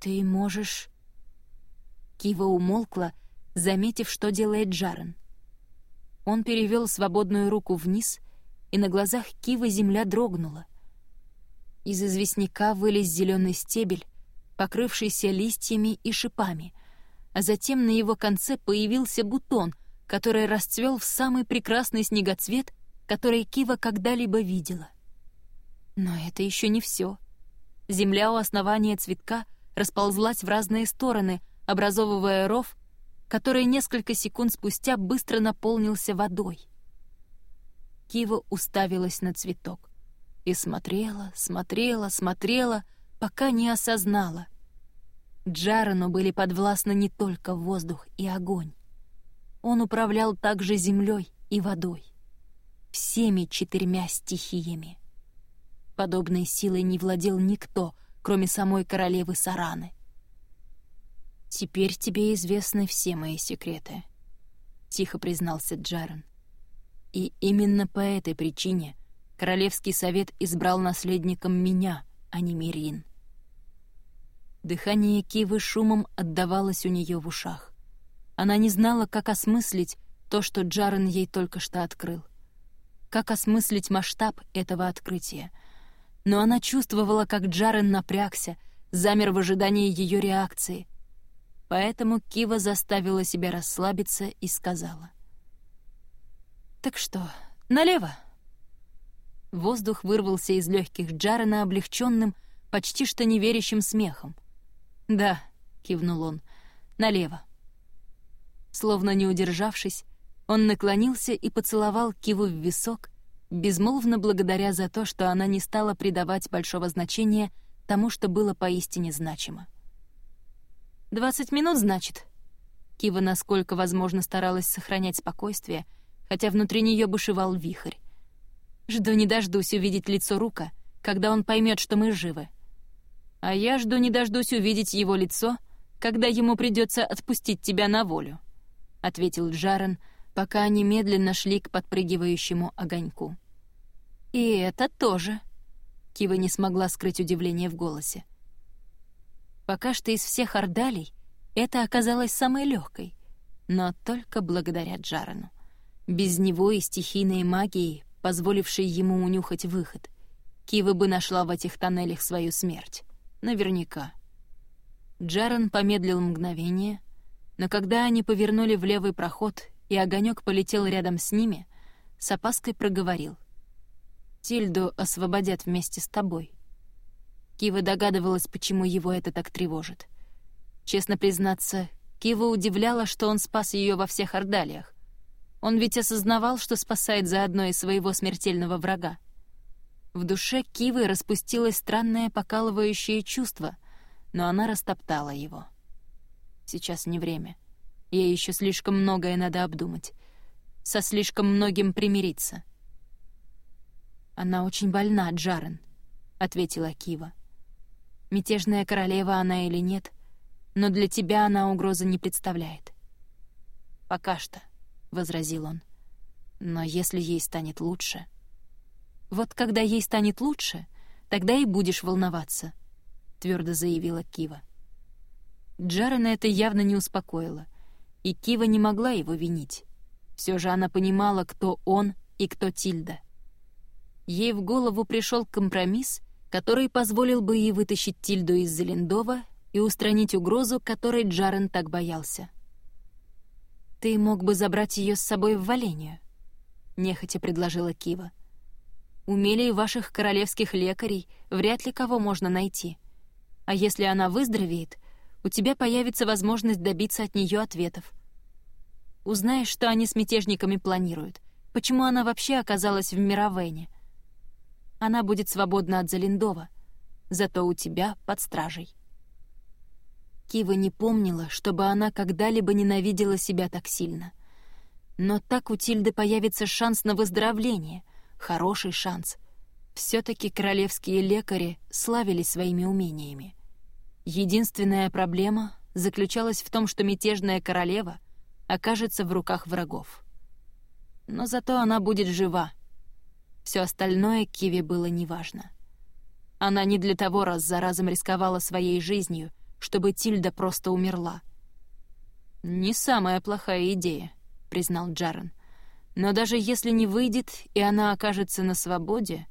«Ты можешь...» Кива умолкла, заметив, что делает Джарен. Он перевел свободную руку вниз, и на глазах Кивы земля дрогнула. Из известняка вылез зеленый стебель, покрывшийся листьями и шипами, а затем на его конце появился бутон, который расцвел в самый прекрасный снегоцвет которые Кива когда-либо видела. Но это еще не все. Земля у основания цветка расползлась в разные стороны, образовывая ров, который несколько секунд спустя быстро наполнился водой. Кива уставилась на цветок и смотрела, смотрела, смотрела, пока не осознала. Джарену были подвластны не только воздух и огонь. Он управлял также землей и водой всеми четырьмя стихиями. Подобной силой не владел никто, кроме самой королевы Сараны. «Теперь тебе известны все мои секреты», — тихо признался Джарен. «И именно по этой причине Королевский совет избрал наследником меня, а не Мирин». Дыхание Кивы шумом отдавалось у нее в ушах. Она не знала, как осмыслить то, что Джарен ей только что открыл как осмыслить масштаб этого открытия. Но она чувствовала, как Джарен напрягся, замер в ожидании ее реакции. Поэтому Кива заставила себя расслабиться и сказала. «Так что, налево?» Воздух вырвался из легких Джарена облегченным, почти что неверящим смехом. «Да», — кивнул он, — «налево». Словно не удержавшись, он наклонился и поцеловал Киву в висок, безмолвно благодаря за то, что она не стала придавать большого значения тому, что было поистине значимо. «Двадцать минут, значит?» Кива, насколько возможно, старалась сохранять спокойствие, хотя внутри нее бушевал вихрь. «Жду не дождусь увидеть лицо Рука, когда он поймет, что мы живы. А я жду не дождусь увидеть его лицо, когда ему придется отпустить тебя на волю», — ответил Джарен, пока они медленно шли к подпрыгивающему огоньку. «И это тоже», — Кива не смогла скрыть удивление в голосе. Пока что из всех ордалей это оказалось самой легкой, но только благодаря Джарену. Без него и стихийной магии, позволившей ему унюхать выход, Кива бы нашла в этих тоннелях свою смерть. Наверняка. Джарен помедлил мгновение, но когда они повернули в левый проход и огонек полетел рядом с ними, с опаской проговорил. «Тильду освободят вместе с тобой». Кива догадывалась, почему его это так тревожит. Честно признаться, Кива удивляла, что он спас ее во всех ордалиях. Он ведь осознавал, что спасает заодно и своего смертельного врага. В душе Кивы распустилось странное покалывающее чувство, но она растоптала его. Сейчас не время. Ей еще слишком многое надо обдумать. Со слишком многим примириться. «Она очень больна, Джарен», — ответила Кива. «Мятежная королева она или нет, но для тебя она угрозы не представляет». «Пока что», — возразил он. «Но если ей станет лучше...» «Вот когда ей станет лучше, тогда и будешь волноваться», — твердо заявила Кива. Джарена это явно не успокоило, и Кива не могла его винить. Все же она понимала, кто он и кто Тильда. Ей в голову пришел компромисс, который позволил бы ей вытащить Тильду из Зелендова и устранить угрозу, которой Джарен так боялся. «Ты мог бы забрать ее с собой в Валению», — нехотя предложила Кива. Умелее ваших королевских лекарей вряд ли кого можно найти. А если она выздоровеет, у тебя появится возможность добиться от нее ответов. Узнаешь, что они с мятежниками планируют, почему она вообще оказалась в Мировене. Она будет свободна от Залиндова, зато у тебя под стражей. Кива не помнила, чтобы она когда-либо ненавидела себя так сильно. Но так у Тильды появится шанс на выздоровление — хороший шанс. Все-таки королевские лекари славились своими умениями. Единственная проблема заключалась в том, что мятежная королева окажется в руках врагов. Но зато она будет жива. Все остальное Киве было неважно. Она не для того раз за разом рисковала своей жизнью, чтобы Тильда просто умерла. «Не самая плохая идея», — признал Джарен. Но даже если не выйдет, и она окажется на свободе...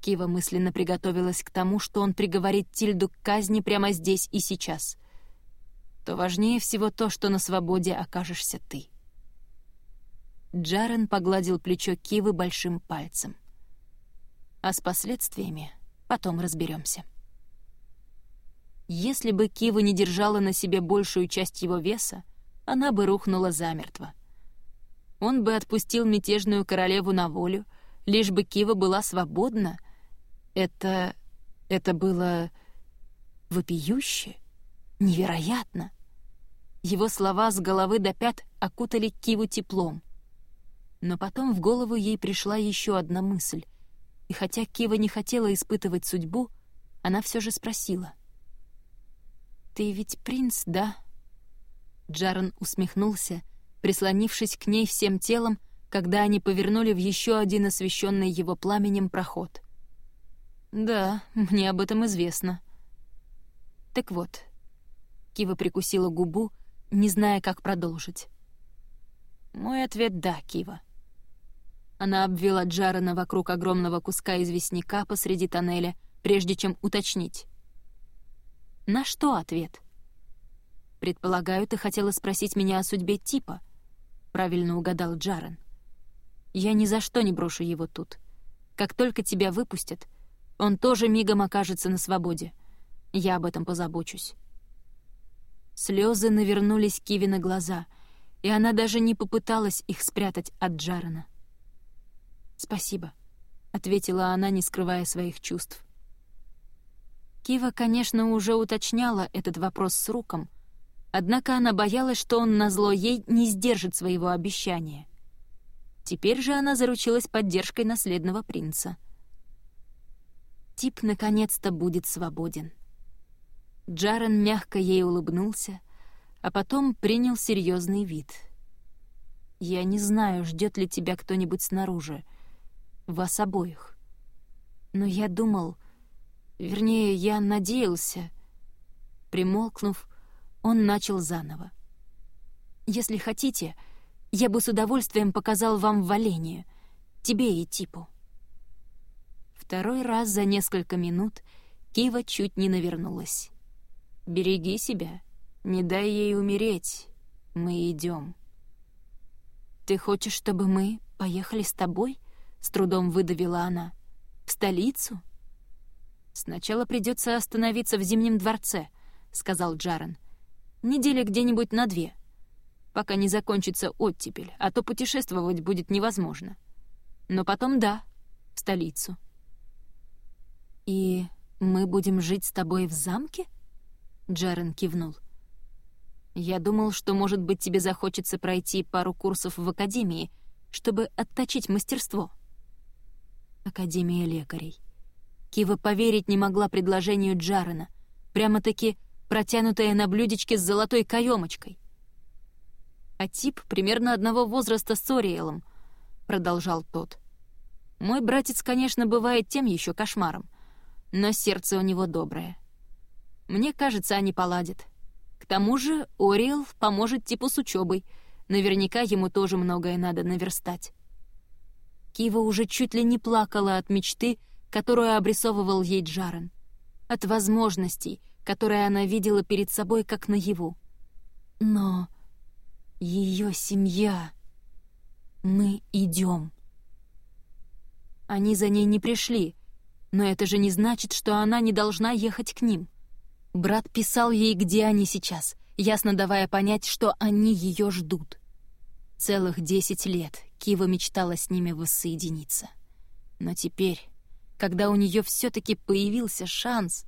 Кива мысленно приготовилась к тому, что он приговорит Тильду к казни прямо здесь и сейчас. То важнее всего то, что на свободе окажешься ты. Джарен погладил плечо Кивы большим пальцем. А с последствиями потом разберемся. Если бы Кива не держала на себе большую часть его веса, она бы рухнула замертво — он бы отпустил мятежную королеву на волю, лишь бы Кива была свободна. Это... это было... вопиюще, невероятно. Его слова с головы до пят окутали Киву теплом. Но потом в голову ей пришла еще одна мысль, и хотя Кива не хотела испытывать судьбу, она все же спросила. «Ты ведь принц, да?» Джаран усмехнулся, прислонившись к ней всем телом, когда они повернули в еще один освещенный его пламенем проход. «Да, мне об этом известно». «Так вот». Кива прикусила губу, не зная, как продолжить. «Мой ответ — да, Кива». Она обвела Джарена вокруг огромного куска известняка посреди тоннеля, прежде чем уточнить. «На что ответ?» «Предполагаю, ты хотела спросить меня о судьбе типа», — правильно угадал Джарен. «Я ни за что не брошу его тут. Как только тебя выпустят, он тоже мигом окажется на свободе. Я об этом позабочусь». Слезы навернулись Киви на глаза, и она даже не попыталась их спрятать от Джарена. «Спасибо», — ответила она, не скрывая своих чувств. Кива, конечно, уже уточняла этот вопрос с Руком, однако она боялась, что он назло ей не сдержит своего обещания. Теперь же она заручилась поддержкой наследного принца. Тип наконец-то будет свободен. Джарен мягко ей улыбнулся, а потом принял серьезный вид. «Я не знаю, ждет ли тебя кто-нибудь снаружи. Вас обоих. Но я думал, Вернее, я надеялся. Примолкнув, он начал заново. «Если хотите, я бы с удовольствием показал вам валение, тебе и Типу». Второй раз за несколько минут Кива чуть не навернулась. «Береги себя, не дай ей умереть, мы идем». «Ты хочешь, чтобы мы поехали с тобой?» — с трудом выдавила она. «В столицу?» «Сначала придется остановиться в Зимнем дворце», — сказал Джарен. «Недели где-нибудь на две, пока не закончится оттепель, а то путешествовать будет невозможно. Но потом да, в столицу». «И мы будем жить с тобой в замке?» Джарен кивнул. «Я думал, что, может быть, тебе захочется пройти пару курсов в академии, чтобы отточить мастерство». «Академия лекарей», Кива поверить не могла предложению Джарена, прямо-таки протянутое на блюдечке с золотой каемочкой. «А тип примерно одного возраста с Ориэлом», — продолжал тот. «Мой братец, конечно, бывает тем еще кошмаром, но сердце у него доброе. Мне кажется, они поладят. К тому же Ориэл поможет типу с учебой, наверняка ему тоже многое надо наверстать». Кива уже чуть ли не плакала от мечты, которую обрисовывал ей Джарен, от возможностей, которые она видела перед собой как наяву. Но ее семья... Мы идем. Они за ней не пришли, но это же не значит, что она не должна ехать к ним. Брат писал ей, где они сейчас, ясно давая понять, что они ее ждут. Целых десять лет Кива мечтала с ними воссоединиться. Но теперь когда у нее все-таки появился шанс.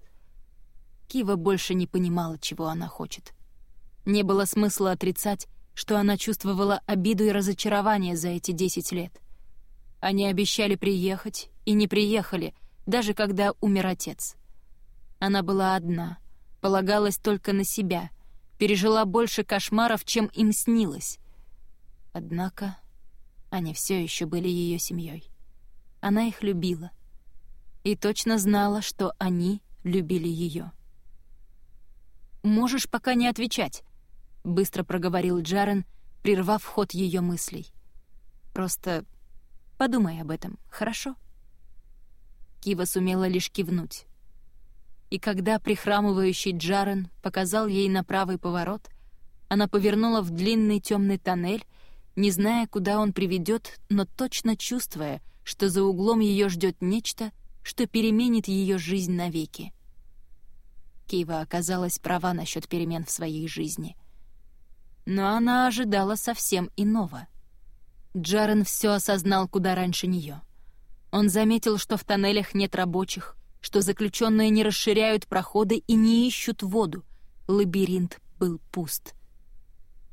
Кива больше не понимала, чего она хочет. Не было смысла отрицать, что она чувствовала обиду и разочарование за эти десять лет. Они обещали приехать и не приехали, даже когда умер отец. Она была одна, полагалась только на себя, пережила больше кошмаров, чем им снилось. Однако они все еще были ее семьей. Она их любила — и точно знала, что они любили ее. «Можешь пока не отвечать», — быстро проговорил Джарен, прервав ход ее мыслей. «Просто подумай об этом, хорошо?» Кива сумела лишь кивнуть. И когда прихрамывающий Джарен показал ей на правый поворот, она повернула в длинный темный тоннель, не зная, куда он приведет, но точно чувствуя, что за углом ее ждет нечто — что переменит ее жизнь навеки. Кива оказалась права насчет перемен в своей жизни. Но она ожидала совсем иного. Джарен все осознал куда раньше нее. Он заметил, что в тоннелях нет рабочих, что заключенные не расширяют проходы и не ищут воду. Лабиринт был пуст.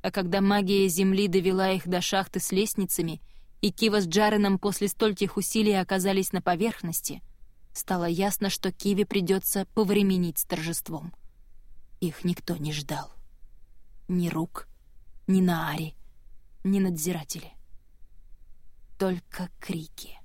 А когда магия Земли довела их до шахты с лестницами, и Кива с Джареном после стольких усилий оказались на поверхности — стало ясно, что Киви придется повременить с торжеством. Их никто не ждал. Ни рук, ни Наари, ни надзиратели. Только крики.